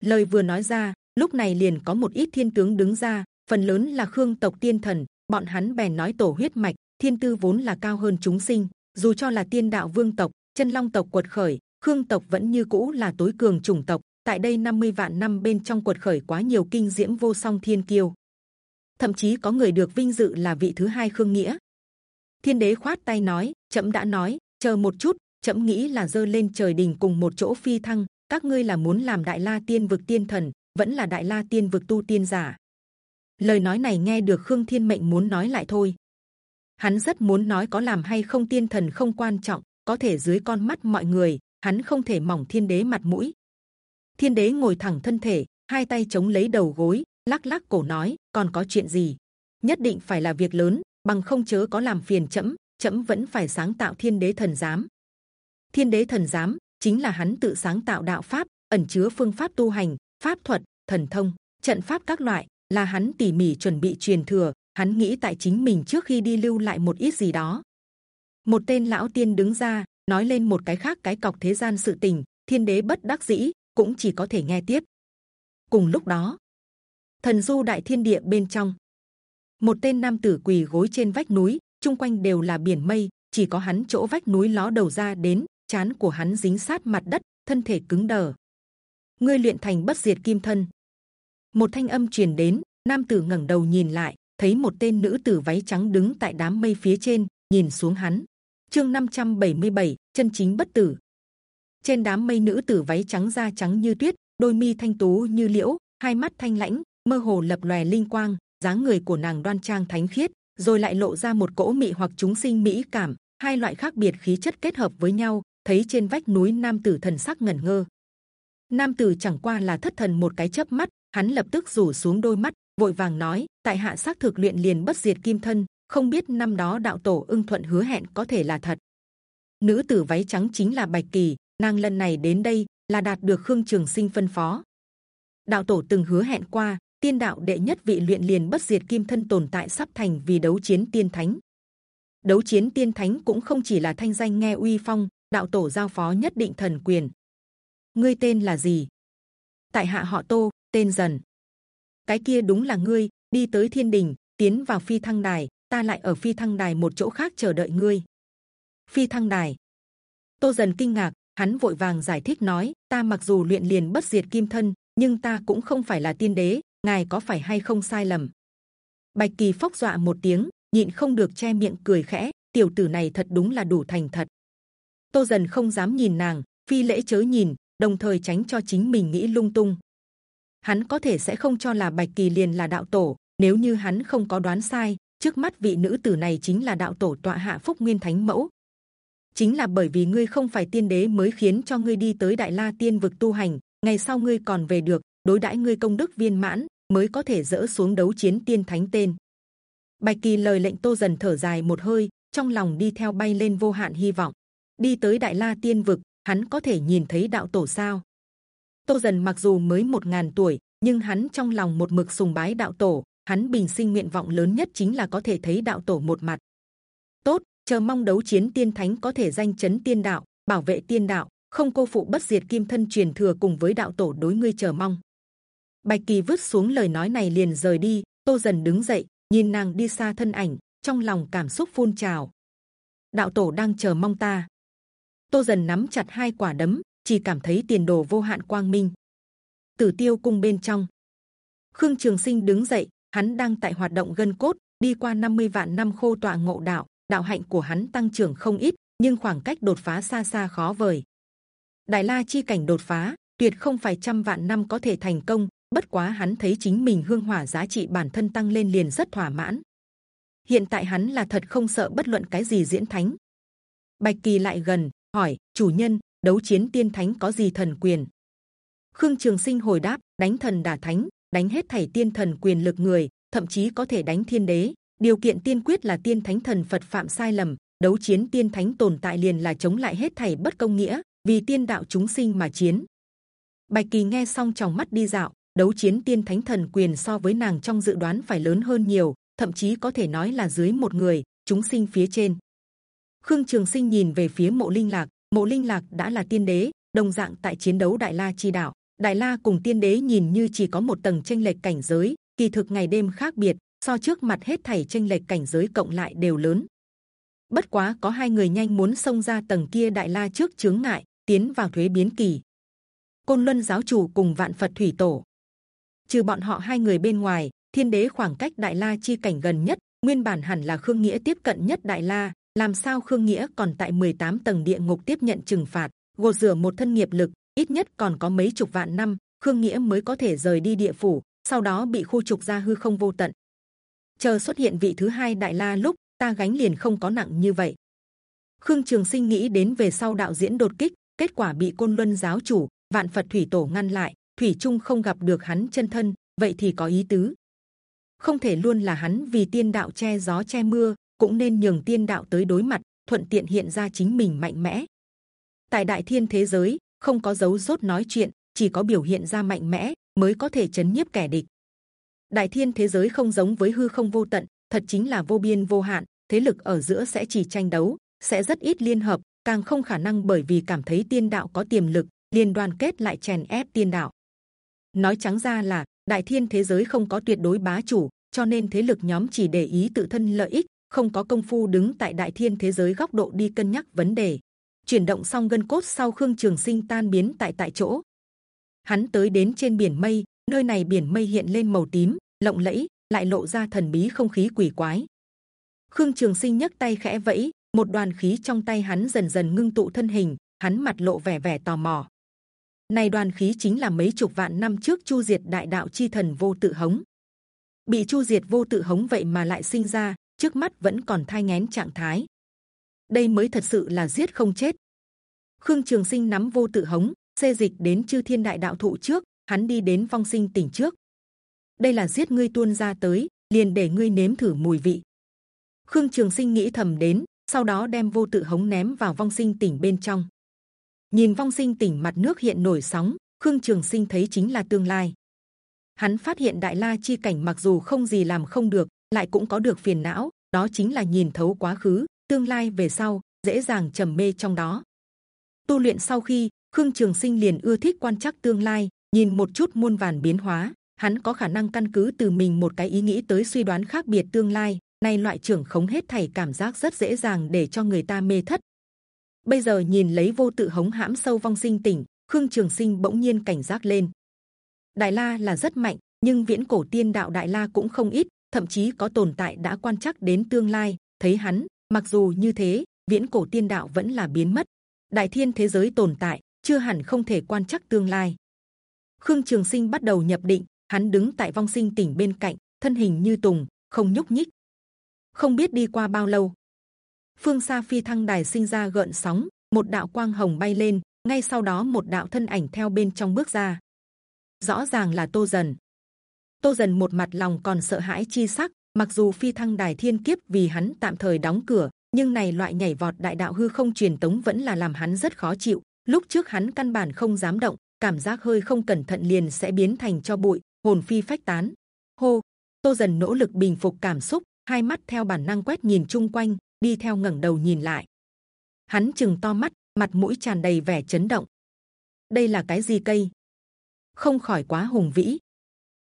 Lời vừa nói ra, lúc này liền có một ít thiên tướng đứng ra, phần lớn là Khương tộc tiên thần, bọn hắn bèn nói tổ huyết mạch, thiên tư vốn là cao hơn chúng sinh, dù cho là tiên đạo vương tộc, chân long tộc quật khởi, Khương tộc vẫn như cũ là tối cường chủng tộc. Tại đây 50 vạn năm bên trong quật khởi quá nhiều kinh diễm vô song thiên kiêu, thậm chí có người được vinh dự là vị thứ hai Khương Nghĩa. Thiên đế khoát tay nói, chậm đã nói, chờ một chút, chậm nghĩ là dơ lên trời đình cùng một chỗ phi thăng. Các ngươi là muốn làm đại la tiên vực tiên thần, vẫn là đại la tiên vực tu tiên giả. Lời nói này nghe được Khương Thiên Mệnh muốn nói lại thôi. Hắn rất muốn nói có làm hay không tiên thần không quan trọng, có thể dưới con mắt mọi người, hắn không thể mỏng thiên đế mặt mũi. Thiên đế ngồi thẳng thân thể, hai tay chống lấy đầu gối, lắc lắc cổ nói: còn có chuyện gì? Nhất định phải là việc lớn, bằng không chớ có làm phiền chậm, chậm vẫn phải sáng tạo thiên đế thần giám. Thiên đế thần giám chính là hắn tự sáng tạo đạo pháp, ẩn chứa phương pháp tu hành, pháp thuật, thần thông, trận pháp các loại, là hắn tỉ mỉ chuẩn bị truyền thừa. Hắn nghĩ tại chính mình trước khi đi lưu lại một ít gì đó. Một tên lão tiên đứng ra nói lên một cái khác cái cọc thế gian sự tình. Thiên đế bất đắc dĩ cũng chỉ có thể nghe tiếp. Cùng lúc đó, thần du đại thiên địa bên trong, một tên nam tử quỳ gối trên vách núi, chung quanh đều là biển mây, chỉ có hắn chỗ vách núi ló đầu ra đến, chán của hắn dính sát mặt đất, thân thể cứng đờ. Ngươi luyện thành bất diệt kim thân, một thanh âm truyền đến nam tử ngẩng đầu nhìn lại thấy một tên nữ tử váy trắng đứng tại đám mây phía trên nhìn xuống hắn. Chương 577, chân chính bất tử. Trên đám mây nữ tử váy trắng da trắng như tuyết đôi mi thanh tú như liễu hai mắt thanh lãnh mơ hồ lập lòe linh quang, dáng người của nàng đoan trang thánh khiết, rồi lại lộ ra một cỗ mị hoặc chúng sinh mỹ cảm, hai loại khác biệt khí chất kết hợp với nhau, thấy trên vách núi nam tử thần sắc ngẩn ngơ. Nam tử chẳng qua là thất thần một cái chớp mắt, hắn lập tức rủ xuống đôi mắt, vội vàng nói, tại hạ xác thực luyện liền bất diệt kim thân, không biết năm đó đạo tổ ưng thuận hứa hẹn có thể là thật. Nữ tử váy trắng chính là bạch kỳ, nàng lần này đến đây là đạt được khương trường sinh phân phó. Đạo tổ từng hứa hẹn qua tiên đạo đệ nhất vị luyện liền bất diệt kim thân tồn tại sắp thành vì đấu chiến tiên thánh. Đấu chiến tiên thánh cũng không chỉ là thanh danh nghe uy phong, đạo tổ giao phó nhất định thần quyền. Ngươi tên là gì? Tại hạ họ tô, tên dần. Cái kia đúng là ngươi, đi tới thiên đình, tiến vào phi thăng đài, ta lại ở phi thăng đài một chỗ khác chờ đợi ngươi. Phi thăng đài. Tô dần kinh ngạc, hắn vội vàng giải thích nói, ta mặc dù luyện liền bất diệt kim thân, nhưng ta cũng không phải là tiên đế ngài có phải hay không sai lầm? Bạch kỳ phốc dọa một tiếng, nhịn không được che miệng cười khẽ, tiểu tử này thật đúng là đủ thành thật. Tô dần không dám nhìn nàng, phi lễ chớ nhìn, đồng thời tránh cho chính mình nghĩ lung tung. Hắn có thể sẽ không cho là bạch kỳ liền là đạo tổ, nếu như hắn không có đoán sai, trước mắt vị nữ tử này chính là đạo tổ tọa hạ phúc nguyên thánh mẫu. Chính là bởi vì ngươi không phải tiên đế mới khiến cho ngươi đi tới đại la tiên vực tu hành, ngày sau ngươi còn về được, đối đãi ngươi công đức viên mãn mới có thể dỡ xuống đấu chiến tiên thánh tên bạch kỳ lời lệnh tô dần thở dài một hơi trong lòng đi theo bay lên vô hạn hy vọng đi tới đại la tiên vực hắn có thể nhìn thấy đạo tổ sao Tô dần mặc dù mới một ngàn tuổi, nhưng hắn trong lòng một mực sùng bái đạo tổ. Hắn bình sinh nguyện vọng lớn nhất chính là có thể thấy đạo tổ một mặt. Tốt, chờ mong đấu chiến tiên thánh có thể danh chấn tiên đạo, bảo vệ tiên đạo, không cô phụ bất diệt kim thân truyền thừa cùng với đạo tổ đối ngươi chờ mong. Bạch kỳ vứt xuống lời nói này liền rời đi. Tô dần đứng dậy, nhìn nàng đi xa thân ảnh, trong lòng cảm xúc phun trào. Đạo tổ đang chờ mong ta. Tô dần nắm chặt hai quả đấm, chỉ cảm thấy tiền đồ vô hạn quang minh. Tử Tiêu cung bên trong, Khương Trường Sinh đứng dậy, hắn đang tại hoạt động gân cốt, đi qua 50 vạn năm khô tọa ngộ đạo, đạo hạnh của hắn tăng trưởng không ít, nhưng khoảng cách đột phá xa xa khó vời. Đại La chi cảnh đột phá, tuyệt không phải trăm vạn năm có thể thành công. Bất quá hắn thấy chính mình hương hỏa giá trị bản thân tăng lên liền rất thỏa mãn. Hiện tại hắn là thật không sợ bất luận cái gì diễn thánh. Bạch kỳ lại gần hỏi chủ nhân đấu chiến tiên thánh có gì thần quyền? Khương Trường Sinh hồi đáp đánh thần đả thánh, đánh hết thảy tiên thần quyền lực người, thậm chí có thể đánh thiên đế. Điều kiện tiên quyết là tiên thánh thần Phật phạm sai lầm, đấu chiến tiên thánh tồn tại liền là chống lại hết thảy bất công nghĩa, vì tiên đạo chúng sinh mà chiến. Bạch kỳ nghe xong tròng mắt đi dạo, đấu chiến tiên thánh thần quyền so với nàng trong dự đoán phải lớn hơn nhiều, thậm chí có thể nói là dưới một người chúng sinh phía trên. Khương Trường Sinh nhìn về phía Mộ Linh Lạc, Mộ Linh Lạc đã là tiên đế, đồng dạng tại chiến đấu Đại La chi đạo. Đại La cùng tiên đế nhìn như chỉ có một tầng tranh lệch cảnh giới, kỳ thực ngày đêm khác biệt, so trước mặt hết thảy tranh lệch cảnh giới cộng lại đều lớn. Bất quá có hai người nhanh muốn xông ra tầng kia Đại La trước chướng ngại, tiến vào thuế biến kỳ. Côn Luân giáo chủ cùng Vạn Phật thủy tổ, trừ bọn họ hai người bên ngoài, Thiên Đế khoảng cách Đại La chi cảnh gần nhất, nguyên bản hẳn là Khương Nghĩa tiếp cận nhất Đại La, làm sao Khương Nghĩa còn tại 18 tầng địa ngục tiếp nhận trừng phạt, gột rửa một thân nghiệp lực, ít nhất còn có mấy chục vạn năm, Khương Nghĩa mới có thể rời đi địa phủ, sau đó bị khu trục ra hư không vô tận. Chờ xuất hiện vị thứ hai Đại La lúc ta gánh liền không có nặng như vậy. Khương Trường Sinh nghĩ đến về sau đạo diễn đột kích, kết quả bị côn luân giáo chủ vạn Phật thủy tổ ngăn lại, thủy trung không gặp được hắn chân thân, vậy thì có ý tứ. Không thể luôn là hắn vì tiên đạo che gió che mưa, cũng nên nhường tiên đạo tới đối mặt, thuận tiện hiện ra chính mình mạnh mẽ. Tại đại thiên thế giới, không có dấu rốt nói chuyện, chỉ có biểu hiện ra mạnh mẽ mới có thể chấn nhiếp kẻ địch. Đại thiên thế giới không giống với hư không vô tận, thật chính là vô biên vô hạn, thế lực ở giữa sẽ chỉ tranh đấu, sẽ rất ít liên hợp, càng không khả năng bởi vì cảm thấy tiên đạo có tiềm lực, liền đoàn kết lại chèn ép tiên đạo. Nói trắng ra là đại thiên thế giới không có tuyệt đối bá chủ, cho nên thế lực nhóm chỉ để ý tự thân lợi ích, không có công phu đứng tại đại thiên thế giới góc độ đi cân nhắc vấn đề. Chuyển động xong gân cốt sau khương trường sinh tan biến tại tại chỗ. Hắn tới đến trên biển mây, nơi này biển mây hiện lên màu tím, lộng lẫy, lại lộ ra thần bí không khí quỷ quái. Khương Trường Sinh nhấc tay khẽ vẫy, một đoàn khí trong tay hắn dần dần ngưng tụ thân hình, hắn mặt lộ vẻ vẻ tò mò. Này đoàn khí chính là mấy chục vạn năm trước chu diệt đại đạo chi thần vô tự hống, bị chu diệt vô tự hống vậy mà lại sinh ra, trước mắt vẫn còn thai ngén trạng thái. Đây mới thật sự là giết không chết. Khương Trường Sinh nắm vô tự hống, xê dịch đến chư thiên đại đạo thụ trước, hắn đi đến vong sinh tỉnh trước. Đây là giết ngươi tuôn ra tới, liền để ngươi nếm thử mùi vị. Khương Trường Sinh nghĩ thầm đến, sau đó đem vô tự hống ném vào vong sinh tỉnh bên trong. Nhìn vong sinh tỉnh mặt nước hiện nổi sóng, Khương Trường Sinh thấy chính là tương lai. Hắn phát hiện Đại La chi cảnh mặc dù không gì làm không được, lại cũng có được phiền não, đó chính là nhìn thấu quá khứ, tương lai về sau dễ dàng trầm mê trong đó. Tu luyện sau khi Khương Trường Sinh liền ưa thích quan chắc tương lai, nhìn một chút muôn vàn biến hóa, hắn có khả năng căn cứ từ mình một cái ý nghĩ tới suy đoán khác biệt tương lai, nay loại trưởng khống hết thảy cảm giác rất dễ dàng để cho người ta mê thất. Bây giờ nhìn lấy vô tự hống hãm sâu vong sinh tỉnh, Khương Trường Sinh bỗng nhiên cảnh giác lên. Đại La là rất mạnh, nhưng viễn cổ tiên đạo Đại La cũng không ít, thậm chí có tồn tại đã quan chắc đến tương lai. Thấy hắn, mặc dù như thế, viễn cổ tiên đạo vẫn là biến mất. Đại thiên thế giới tồn tại, chưa hẳn không thể quan chắc tương lai. Khương Trường Sinh bắt đầu nhập định, hắn đứng tại vong sinh tỉnh bên cạnh, thân hình như tùng, không nhúc nhích, không biết đi qua bao lâu phương xa phi thăng đài sinh ra gợn sóng một đạo quang hồng bay lên ngay sau đó một đạo thân ảnh theo bên trong bước ra. Rõ ràng là tô dần. Tô dần một mặt lòng còn sợ hãi chi sắc mặc dù phi thăng đài thiên kiếp vì hắn tạm thời đóng cửa nhưng này loại nhảy vọt đại đạo hư không truyền tống vẫn là làm hắn rất khó chịu. Lúc trước hắn căn bản không dám động cảm giác hơi không cẩn thận liền sẽ biến thành cho bụi hồn phi phách tán. Hô! Tô dần nỗ lực bình phục cảm xúc hai mắt theo bản năng quét nhìn chung quanh, đi theo ngẩng đầu nhìn lại. Hắn chừng to mắt, mặt mũi tràn đầy vẻ chấn động. Đây là cái gì cây? Không khỏi quá hùng vĩ.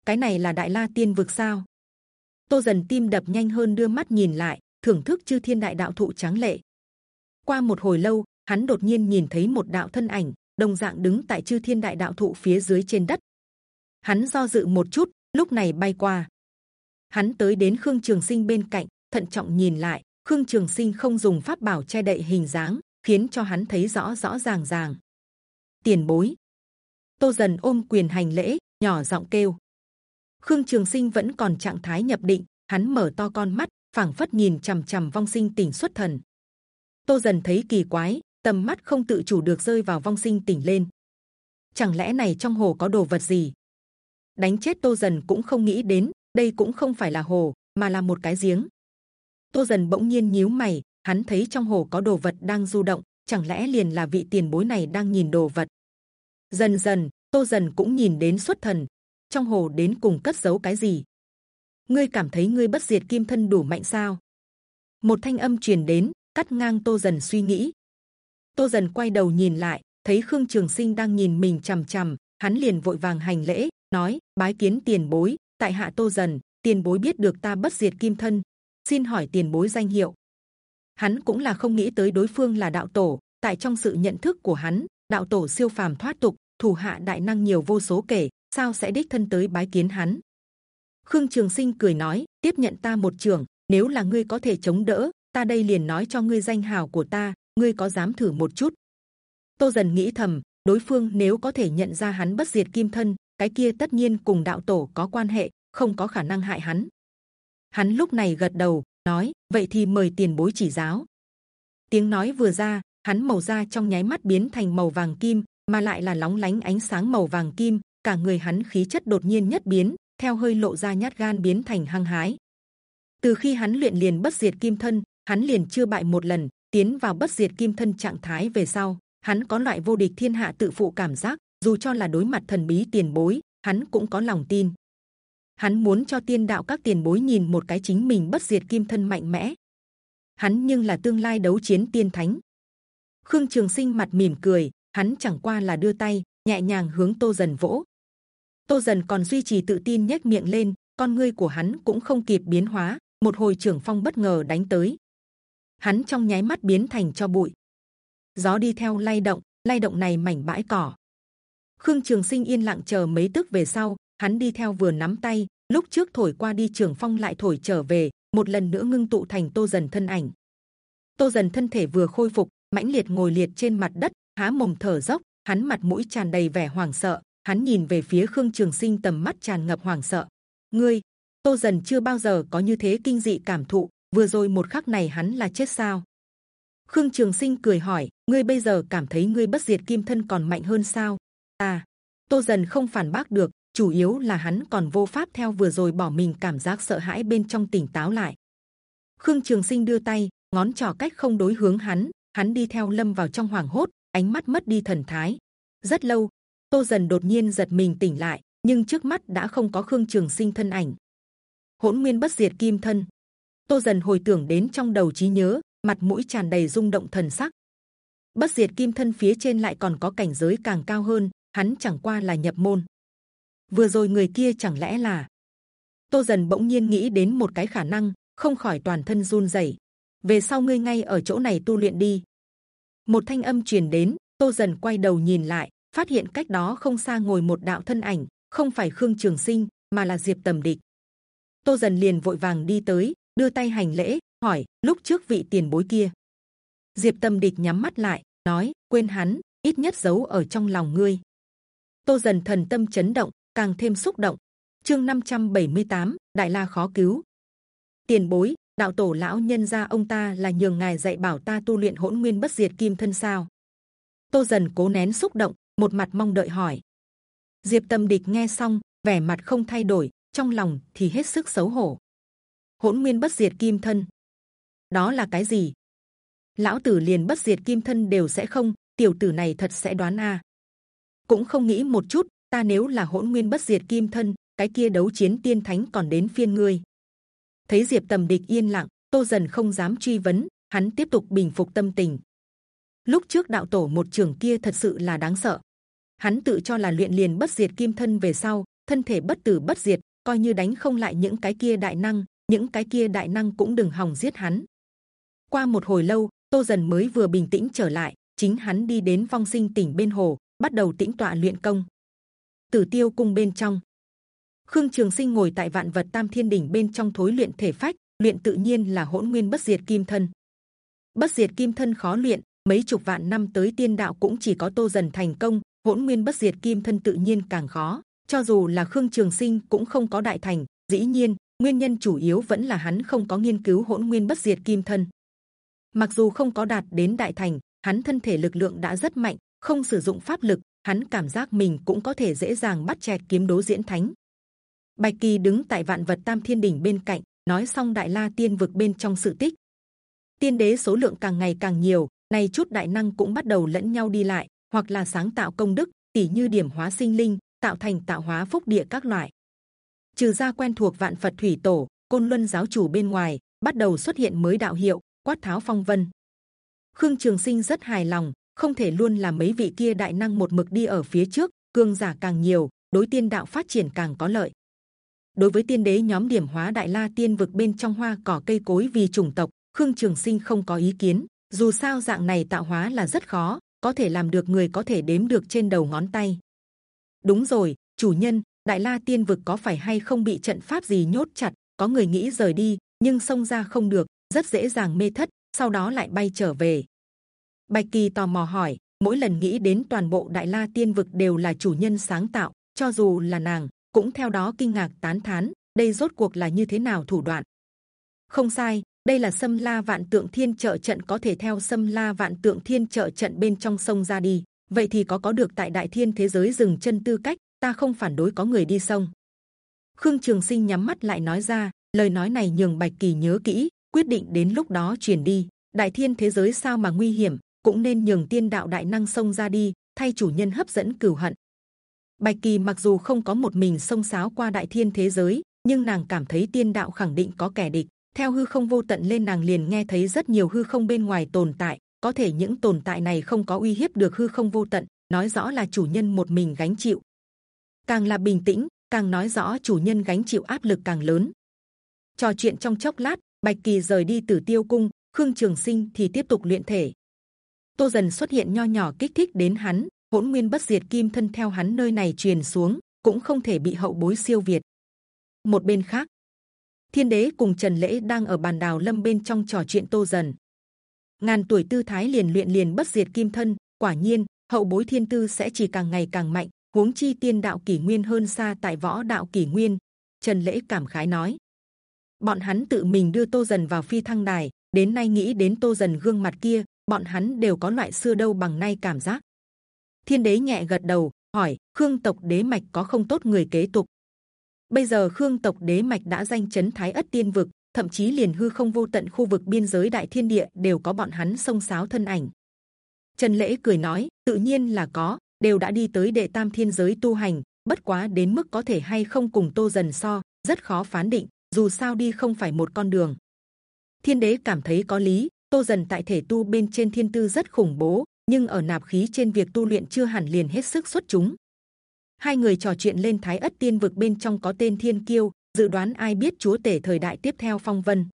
Cái này là đại la tiên vực sao? Tô dần tim đập nhanh hơn đưa mắt nhìn lại, thưởng thức chư thiên đại đạo thụ trắng lệ. Qua một hồi lâu, hắn đột nhiên nhìn thấy một đạo thân ảnh, đồng dạng đứng tại chư thiên đại đạo thụ phía dưới trên đất. Hắn do dự một chút, lúc này bay qua. Hắn tới đến Khương Trường Sinh bên cạnh, thận trọng nhìn lại. Khương Trường Sinh không dùng pháp bảo che đậy hình dáng, khiến cho hắn thấy rõ rõ ràng ràng. Tiền bối. Tô dần ôm quyền hành lễ, nhỏ giọng kêu. Khương Trường Sinh vẫn còn trạng thái nhập định, hắn mở to con mắt, phảng phất nhìn c h ầ m c h ầ m vong sinh tỉnh xuất thần. Tô dần thấy kỳ quái, tầm mắt không tự chủ được rơi vào vong sinh tỉnh lên. Chẳng lẽ này trong hồ có đồ vật gì? Đánh chết Tô dần cũng không nghĩ đến, đây cũng không phải là hồ, mà là một cái giếng. Tô dần bỗng nhiên nhíu mày, hắn thấy trong hồ có đồ vật đang du động, chẳng lẽ liền là vị tiền bối này đang nhìn đồ vật? Dần dần, Tô dần cũng nhìn đến xuất thần, trong hồ đến cùng cất giấu cái gì? ngươi cảm thấy ngươi bất diệt kim thân đủ mạnh sao? Một thanh âm truyền đến, cắt ngang Tô dần suy nghĩ. Tô dần quay đầu nhìn lại, thấy Khương Trường Sinh đang nhìn mình c h ầ m c h ầ m, hắn liền vội vàng hành lễ, nói: bái kiến tiền bối, tại hạ Tô dần, tiền bối biết được ta bất diệt kim thân, xin hỏi tiền bối danh hiệu. Hắn cũng là không nghĩ tới đối phương là đạo tổ, tại trong sự nhận thức của hắn, đạo tổ siêu phàm thoát tục, thủ hạ đại năng nhiều vô số kể, sao sẽ đích thân tới bái kiến hắn? Khương Trường Sinh cười nói, tiếp nhận ta một trường, nếu là ngươi có thể chống đỡ, ta đây liền nói cho ngươi danh hào của ta, ngươi có dám thử một chút? Tô dần nghĩ thầm, đối phương nếu có thể nhận ra hắn bất diệt kim thân, cái kia tất nhiên cùng đạo tổ có quan hệ, không có khả năng hại hắn. Hắn lúc này gật đầu, nói, vậy thì mời tiền bối chỉ giáo. Tiếng nói vừa ra, hắn màu da trong nháy mắt biến thành màu vàng kim, mà lại là lóng lánh ánh sáng màu vàng kim, cả người hắn khí chất đột nhiên nhất biến, theo hơi lộ ra nhát gan biến thành hăng hái. Từ khi hắn luyện liền bất diệt kim thân, hắn liền chưa bại một lần, tiến vào bất diệt kim thân trạng thái về sau, hắn có loại vô địch thiên hạ tự phụ cảm giác. Dù cho là đối mặt thần bí tiền bối, hắn cũng có lòng tin. Hắn muốn cho tiên đạo các tiền bối nhìn một cái chính mình bất diệt kim thân mạnh mẽ. Hắn nhưng là tương lai đấu chiến tiên thánh. Khương Trường Sinh mặt mỉm cười, hắn chẳng qua là đưa tay nhẹ nhàng hướng Tô Dần vỗ, Tô dần còn duy trì tự tin nhếch miệng lên, con ngươi của hắn cũng không kịp biến hóa, một hồi trưởng phong bất ngờ đánh tới, hắn trong nháy mắt biến thành cho bụi. Gió đi theo lay động, lay động này mảnh bãi cỏ. Khương Trường Sinh yên lặng chờ mấy tức về sau, hắn đi theo vừa nắm tay, lúc trước thổi qua đi trường phong lại thổi trở về, một lần nữa ngưng tụ thành Tô dần thân ảnh. Tô dần thân thể vừa khôi phục, mãnh liệt ngồi liệt trên mặt đất, há mồm thở dốc, hắn mặt mũi tràn đầy vẻ hoảng sợ, hắn nhìn về phía khương trường sinh tầm mắt tràn ngập hoảng sợ. Ngươi tô dần chưa bao giờ có như thế kinh dị cảm thụ vừa rồi một khắc này hắn là chết sao? Khương trường sinh cười hỏi ngươi bây giờ cảm thấy ngươi bất diệt kim thân còn mạnh hơn sao? À tô dần không phản bác được chủ yếu là hắn còn vô pháp theo vừa rồi bỏ mình cảm giác sợ hãi bên trong tỉnh táo lại khương trường sinh đưa tay ngón trỏ cách không đối hướng hắn hắn đi theo lâm vào trong hoàng hốt ánh mắt mất đi thần thái rất lâu Tô dần đột nhiên giật mình tỉnh lại, nhưng trước mắt đã không có Khương Trường Sinh thân ảnh. Hỗn nguyên bất diệt kim thân. Tô dần hồi tưởng đến trong đầu trí nhớ, mặt mũi tràn đầy rung động thần sắc. Bất diệt kim thân phía trên lại còn có cảnh giới càng cao hơn, hắn chẳng qua là nhập môn. Vừa rồi người kia chẳng lẽ là? Tô dần bỗng nhiên nghĩ đến một cái khả năng, không khỏi toàn thân run rẩy. Về sau ngươi ngay ở chỗ này tu luyện đi. Một thanh âm truyền đến, Tô dần quay đầu nhìn lại, phát hiện cách đó không xa ngồi một đạo thân ảnh, không phải Khương Trường Sinh mà là Diệp Tầm Địch. Tô dần liền vội vàng đi tới, đưa tay hành lễ, hỏi lúc trước vị tiền bối kia. Diệp tâm Địch nhắm mắt lại, nói quên hắn, ít nhất giấu ở trong lòng ngươi. Tô dần thần tâm chấn động, càng thêm xúc động. Chương 578, Đại La khó cứu. Tiền bối, đạo tổ lão nhân gia ông ta là nhường ngài dạy bảo ta tu luyện hỗn nguyên bất diệt kim thân sao? Tô dần cố nén xúc động, một mặt mong đợi hỏi. Diệp Tâm Địch nghe xong, vẻ mặt không thay đổi, trong lòng thì hết sức xấu hổ. Hỗn nguyên bất diệt kim thân, đó là cái gì? Lão tử liền bất diệt kim thân đều sẽ không, tiểu tử này thật sẽ đoán a. Cũng không nghĩ một chút, ta nếu là hỗn nguyên bất diệt kim thân, cái kia đấu chiến tiên thánh còn đến phiên ngươi. Thấy Diệp Tầm Địch yên lặng, Tô dần không dám truy vấn, hắn tiếp tục bình phục tâm tình, lúc trước đạo tổ một trường kia thật sự là đáng sợ hắn tự cho là luyện liền bất diệt kim thân về sau thân thể bất tử bất diệt coi như đánh không lại những cái kia đại năng những cái kia đại năng cũng đừng hòng giết hắn qua một hồi lâu tô dần mới vừa bình tĩnh trở lại chính hắn đi đến phong sinh tỉnh bên hồ bắt đầu tĩnh tọa luyện công. Tử Tiêu cung bên trong, Khương Trường Sinh ngồi tại vạn vật tam thiên đỉnh bên trong thối luyện thể phách, luyện tự nhiên là hỗn nguyên bất diệt kim thân. Bất diệt kim thân khó luyện, mấy chục vạn năm tới tiên đạo cũng chỉ có tô dần thành công, hỗn nguyên bất diệt kim thân tự nhiên càng khó. Cho dù là Khương Trường Sinh cũng không có đại thành, dĩ nhiên nguyên nhân chủ yếu vẫn là hắn không có nghiên cứu hỗn nguyên bất diệt kim thân. Mặc dù không có đạt đến đại thành, hắn thân thể lực lượng đã rất mạnh, không sử dụng pháp lực, hắn cảm giác mình cũng có thể dễ dàng bắt chẹt kiếm đấu diễn thánh. Bạch kỳ đứng tại vạn vật tam thiên đỉnh bên cạnh, nói xong đại la tiên vực bên trong sự tích. Tiên đế số lượng càng ngày càng nhiều, này chút đại năng cũng bắt đầu lẫn nhau đi lại, hoặc là sáng tạo công đức, tỷ như điểm hóa sinh linh, tạo thành tạo hóa phúc địa các loại. Trừ ra quen thuộc vạn Phật thủy tổ, côn luân giáo chủ bên ngoài, bắt đầu xuất hiện mới đạo hiệu, quát tháo phong vân. Khương Trường Sinh rất hài lòng, không thể luôn là mấy vị kia đại năng một mực đi ở phía trước, cương giả càng nhiều, đối tiên đạo phát triển càng có lợi. Đối với tiên đế nhóm điểm hóa đại la tiên vực bên trong hoa cỏ cây cối vì chủng tộc, Khương Trường Sinh không có ý kiến. Dù sao dạng này tạo hóa là rất khó, có thể làm được người có thể đếm được trên đầu ngón tay. Đúng rồi, chủ nhân, đại la tiên vực có phải hay không bị trận pháp gì nhốt chặt? Có người nghĩ rời đi, nhưng xông ra không được, rất dễ dàng mê thất, sau đó lại bay trở về. Bạch kỳ tò mò hỏi, mỗi lần nghĩ đến toàn bộ đại la tiên vực đều là chủ nhân sáng tạo, cho dù là nàng cũng theo đó kinh ngạc tán thán. Đây rốt cuộc là như thế nào thủ đoạn? Không sai, đây là xâm la vạn tượng thiên trợ trận có thể theo xâm la vạn tượng thiên trợ trận bên trong sông ra đi. Vậy thì có có được tại đại thiên thế giới dừng chân tư cách, ta không phản đối có người đi sông. Khương Trường Sinh nhắm mắt lại nói ra, lời nói này nhường Bạch Kỳ nhớ kỹ, quyết định đến lúc đó truyền đi. Đại thiên thế giới sao mà nguy hiểm, cũng nên nhường tiên đạo đại năng sông ra đi, thay chủ nhân hấp dẫn cửu hận. Bạch Kỳ mặc dù không có một mình sông sáo qua đại thiên thế giới, nhưng nàng cảm thấy tiên đạo khẳng định có kẻ địch. Theo hư không vô tận lên nàng liền nghe thấy rất nhiều hư không bên ngoài tồn tại. Có thể những tồn tại này không có uy hiếp được hư không vô tận, nói rõ là chủ nhân một mình gánh chịu. Càng là bình tĩnh, càng nói rõ chủ nhân gánh chịu áp lực càng lớn. Trò chuyện trong chốc lát, Bạch Kỳ rời đi Tử Tiêu Cung, Khương Trường Sinh thì tiếp tục luyện thể. Tô dần xuất hiện nho nhỏ kích thích đến hắn, hỗn nguyên bất diệt kim thân theo hắn nơi này truyền xuống cũng không thể bị hậu bối siêu việt. Một bên khác thiên đế cùng trần lễ đang ở bàn đào lâm bên trong trò chuyện tô dần. Ngàn tuổi tư thái liền luyện liền bất diệt kim thân quả nhiên hậu bối thiên tư sẽ chỉ càng ngày càng mạnh huống chi tiên đạo kỷ nguyên hơn xa tại võ đạo kỷ nguyên. Trần lễ cảm khái nói. Bọn hắn tự mình đưa tô dần vào phi thăng đài đến nay nghĩ đến tô dần gương mặt kia bọn hắn đều có loại xưa đâu bằng nay cảm giác. Thiên đế nhẹ gật đầu, hỏi, khương tộc đế mạch có không tốt người kế tục? Bây giờ khương tộc đế mạch đã danh chấn thái ất tiên vực, thậm chí liền hư không vô tận khu vực biên giới đại thiên địa đều có bọn hắn sông sáo thân ảnh. Trần lễ cười nói, tự nhiên là có, đều đã đi tới đệ tam thiên giới tu hành, bất quá đến mức có thể hay không cùng tô dần so, rất khó phán định, dù sao đi không phải một con đường. Thiên đế cảm thấy có lý tô dần tại thể tu bên trên thiên tư rất khủng bố nhưng ở nạp khí trên việc tu luyện chưa hẳn liền hết sức xuất chúng. Hai người trò chuyện lên Thái ất tiên vực bên trong có tên Thiên Kiêu, dự đoán ai biết chúa tể thời đại tiếp theo phong vân.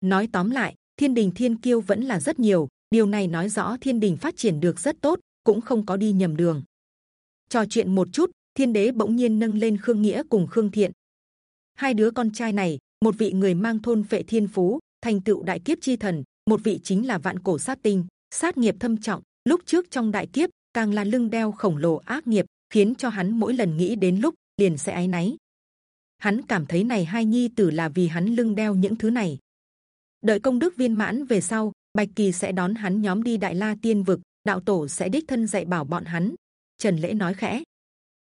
Nói tóm lại, Thiên đình Thiên Kiêu vẫn là rất nhiều. Điều này nói rõ Thiên đình phát triển được rất tốt, cũng không có đi nhầm đường. Trò chuyện một chút, Thiên đế bỗng nhiên nâng lên Khương Nghĩa cùng Khương Thiện. Hai đứa con trai này, một vị người mang thôn vệ thiên phú, thành tựu đại kiếp chi thần, một vị chính là vạn cổ sát tinh, sát nghiệp thâm trọng. Lúc trước trong đại kiếp càng là lưng đeo khổng lồ ác nghiệp khiến cho hắn mỗi lần nghĩ đến lúc liền sẽ ái náy. Hắn cảm thấy này hai nhi tử là vì hắn lưng đeo những thứ này. Đợi công đức viên mãn về sau bạch kỳ sẽ đón hắn nhóm đi đại la tiên vực đạo tổ sẽ đích thân dạy bảo bọn hắn. Trần lễ nói khẽ.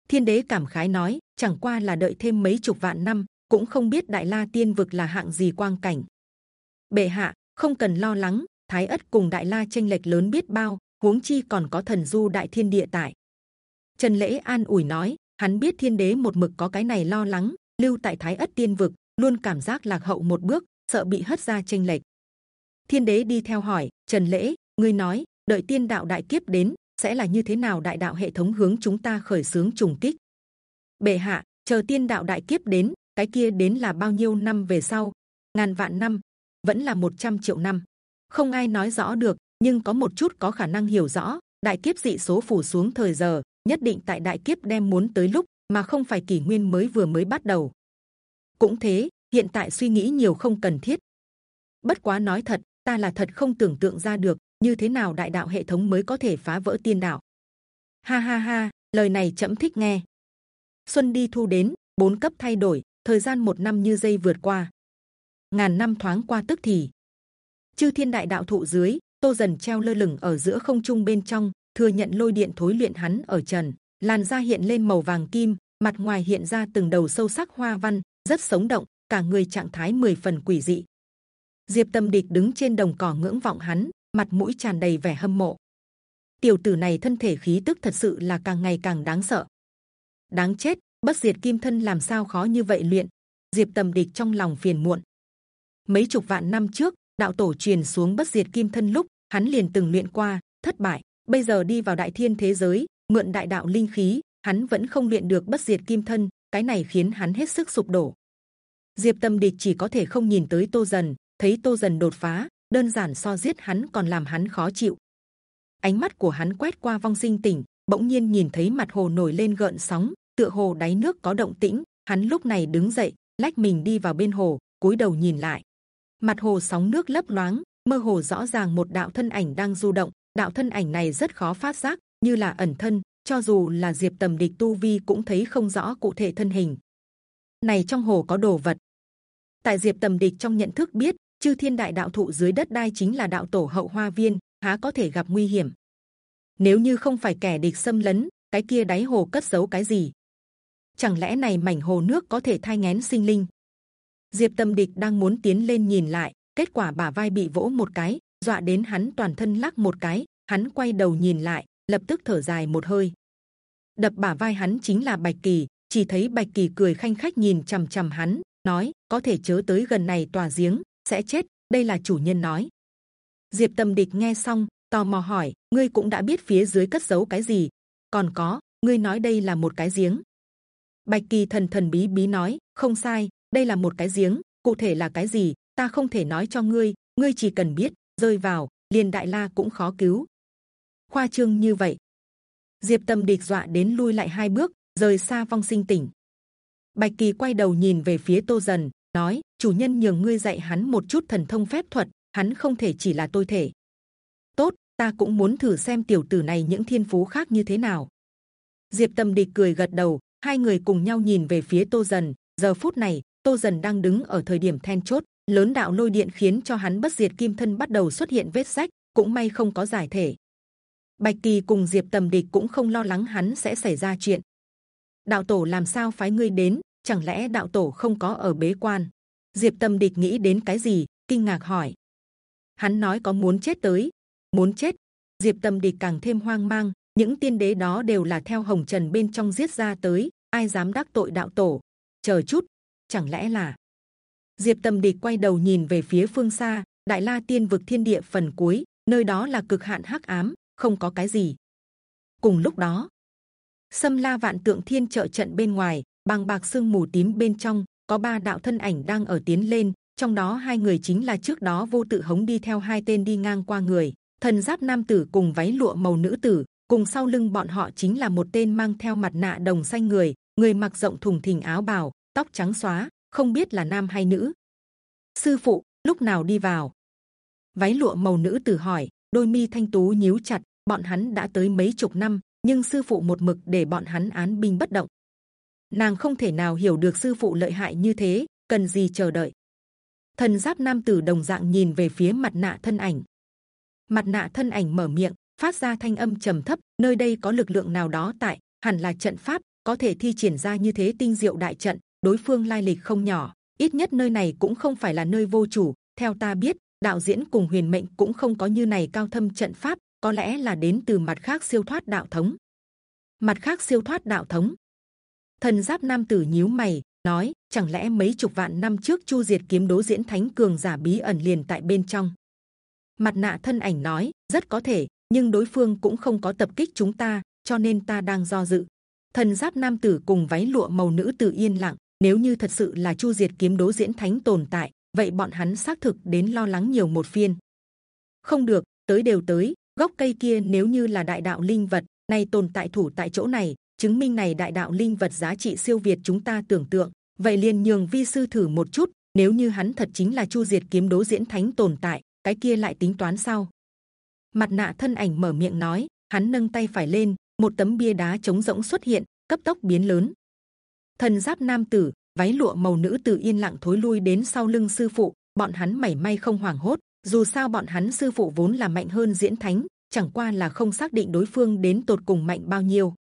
Thiên đế cảm khái nói chẳng qua là đợi thêm mấy chục vạn năm cũng không biết đại la tiên vực là hạng gì quang cảnh. Bệ hạ không cần lo lắng, thái ất cùng đại la tranh lệch lớn biết bao, huống chi còn có thần du đại thiên địa tại. Trần lễ an ủi nói, hắn biết thiên đế một mực có cái này lo lắng, lưu tại thái ất tiên vực, luôn cảm giác lạc hậu một bước, sợ bị hất ra tranh lệch. Thiên đế đi theo hỏi, trần lễ, ngươi nói, đợi tiên đạo đại kiếp đến, sẽ là như thế nào đại đạo hệ thống hướng chúng ta khởi sướng trùng kích? Bệ hạ, chờ tiên đạo đại kiếp đến, cái kia đến là bao nhiêu năm về sau? Ngàn vạn năm vẫn là 100 triệu năm. Không ai nói rõ được, nhưng có một chút có khả năng hiểu rõ. Đại kiếp dị số phủ xuống thời giờ, nhất định tại đại kiếp đem muốn tới lúc mà không phải kỷ nguyên mới vừa mới bắt đầu. Cũng thế, hiện tại suy nghĩ nhiều không cần thiết. Bất quá nói thật, ta là thật không tưởng tượng ra được như thế nào đại đạo hệ thống mới có thể phá vỡ tiên đạo. Ha ha ha, lời này chậm thích nghe. Xuân đi thu đến, bốn cấp thay đổi, thời gian một năm như dây vượt qua ngàn năm thoáng qua tức thì. Chư thiên đại đạo thụ dưới, tô dần treo lơ lửng ở giữa không trung bên trong, thừa nhận lôi điện thối luyện hắn ở trần. Làn da hiện lên màu vàng kim, mặt ngoài hiện ra từng đầu sâu sắc hoa văn, rất sống động, cả người trạng thái mười phần quỷ dị. Diệp tâm địch đứng trên đồng cỏ ngưỡng vọng hắn, mặt mũi tràn đầy vẻ hâm mộ. Tiểu tử này thân thể khí tức thật sự là càng ngày càng đáng sợ. Đáng chết, bất diệt kim thân làm sao khó như vậy luyện? Diệp tâm địch trong lòng phiền muộn mấy chục vạn năm trước, đạo tổ truyền xuống bất diệt kim thân lúc, hắn liền từng luyện qua, thất bại. Bây giờ đi vào đại thiên thế giới, mượn đại đạo linh khí, hắn vẫn không luyện được bất diệt kim thân, cái này khiến hắn hết sức sụp đổ. Diệp tâm địch chỉ có thể không nhìn tới tô dần, thấy tô dần đột phá, đơn giản so giết hắn còn làm hắn khó chịu. Ánh mắt của hắn quét qua vong sinh tỉnh, bỗng nhiên nhìn thấy mặt hồ nổi lên gợn sóng, tựa hồ đáy nước có động tĩnh. Hắn lúc này đứng dậy, lách mình đi vào bên hồ, cúi đầu nhìn lại mặt hồ sóng nước lấp loáng, mơ hồ rõ ràng một đạo thân ảnh đang du động. Đạo thân ảnh này rất khó phát giác, như là ẩn thân, cho dù là diệp tầm địch tu vi cũng thấy không rõ cụ thể thân hình. Này trong hồ có đồ vật. Tại diệp tầm địch trong nhận thức biết, chư thiên đại đạo thụ dưới đất đai chính là đạo tổ hậu hoa viên, há có thể gặp nguy hiểm. Nếu như không phải kẻ địch xâm lấn, cái kia đáy hồ cất giấu cái gì? Chẳng lẽ này mảnh hồ nước có thể thay ngén sinh linh? Diệp tâm địch đang muốn tiến lên nhìn lại, kết quả bả vai bị vỗ một cái, dọa đến hắn toàn thân lắc một cái, hắn quay đầu nhìn lại, lập tức thở dài một hơi. Đập bả vai hắn chính là bạch kỳ, chỉ thấy bạch kỳ cười khanh khách nhìn c h ầ m c h ầ m hắn, nói, có thể chớ tới gần này tòa giếng, sẽ chết, đây là chủ nhân nói. Diệp tâm địch nghe xong, tò mò hỏi, ngươi cũng đã biết phía dưới cất giấu cái gì? Còn có, ngươi nói đây là một cái giếng. Bạch kỳ thần thần bí bí nói, không sai đây là một cái giếng, cụ thể là cái gì, ta không thể nói cho ngươi ngươi chỉ cần biết, rơi vào, liền đại la cũng khó cứu. Khoa trương như vậy. Diệp tâm địch dọa đến lui lại hai bước, rời xa vong sinh tỉnh. Bạch kỳ quay đầu nhìn về phía tô dần, nói, chủ nhân nhường ngươi dạy hắn một chút thần thông phép thuật, hắn không thể chỉ là tôi thể. Tốt, ta cũng muốn thử xem tiểu tử này những thiên phú khác như thế nào. Diệp tâm địch cười gật đầu, hai người cùng nhau nhìn về phía tô dần. Giờ phút này tô dần đang đứng ở thời điểm then chốt lớn đạo lôi điện khiến cho hắn bất diệt kim thân bắt đầu xuất hiện vết rách. cũng may không có giải thể Bạch Kỳ cùng Diệp Tầm Địch cũng không lo lắng hắn sẽ xảy ra chuyện. Đạo tổ làm sao phái ngươi đến? Chẳng lẽ đạo tổ không có ở bế quan? Diệp Tầm Địch nghĩ đến cái gì? Kinh ngạc hỏi. Hắn nói có muốn chết tới, muốn chết. Diệp Tầm Địch càng thêm hoang mang. Những tiên đế đó đều là theo Hồng Trần bên trong giết ra tới, ai dám đắc tội đạo tổ? Chờ chút, chẳng lẽ là? Diệp Tầm Địch quay đầu nhìn về phía phương xa, Đại La Tiên vực thiên địa phần cuối, nơi đó là cực hạn hắc ám, không có cái gì. Cùng lúc đó, Sâm La Vạn Tượng Thiên trợ trận bên ngoài, bằng bạc sương mù tím bên trong có ba đạo thân ảnh đang ở tiến lên. Trong đó hai người chính là trước đó vô tự hống đi theo hai tên đi ngang qua người, thần giáp nam tử cùng váy lụa màu nữ tử, cùng sau lưng bọn họ chính là một tên mang theo mặt nạ đồng xanh người, người mặc rộng thùng thình áo bào, tóc trắng xóa, không biết là nam hay nữ. Sư phụ lúc nào đi vào? Váy lụa màu nữ tử hỏi, đôi mi thanh tú nhíu chặt bọn hắn đã tới mấy chục năm nhưng sư phụ một mực để bọn hắn án binh bất động nàng không thể nào hiểu được sư phụ lợi hại như thế cần gì chờ đợi thần giáp nam tử đồng dạng nhìn về phía mặt nạ thân ảnh mặt nạ thân ảnh mở miệng phát ra thanh âm trầm thấp nơi đây có lực lượng nào đó tại hẳn là trận pháp có thể thi triển ra như thế tinh diệu đại trận đối phương lai lịch không nhỏ, ít nhất nơi này cũng không phải là nơi vô chủ. Theo ta biết, đạo diễn cùng huyền mệnh cũng không có như này cao thâm trận pháp, có lẽ là đến từ mặt khác siêu thoát đạo thống. Mặt khác siêu thoát đạo thống. Thần giáp nam tử nhíu mày, nói, chẳng lẽ mấy chục vạn năm trước chu diệt kiếm đố diễn thánh cường giả bí ẩn liền tại bên trong? Mặt nạ thân ảnh nói, rất có thể, nhưng đối phương cũng không có tập kích chúng ta, cho nên ta đang do dự. Thần giáp nam tử cùng váy lụa màu nữ tử yên lặng nếu như thật sự là chu diệt kiếm đố diễn thánh tồn tại, vậy bọn hắn xác thực đến lo lắng nhiều một phiên. Không được, tới đều tới, gốc cây kia nếu như là đại đạo linh vật này tồn tại thủ tại chỗ này, chứng minh này đại đạo linh vật giá trị siêu việt chúng ta tưởng tượng. Vậy liền nhường vi sư thử một chút, nếu như hắn thật chính là chu diệt kiếm đố diễn thánh tồn tại, cái kia lại tính toán sau mặt nạ thân ảnh mở miệng nói, hắn nâng tay phải lên, một tấm bia đá trống rỗng xuất hiện, cấp tốc biến lớn thần giáp nam tử, váy lụa màu nữ tử yên lặng thối lui đến sau lưng sư phụ. Bọn hắn mảy may không hoảng hốt, dù sao bọn hắn sư phụ vốn là mạnh hơn diễn thánh, chẳng qua là không xác định đối phương đến tột cùng mạnh bao nhiêu.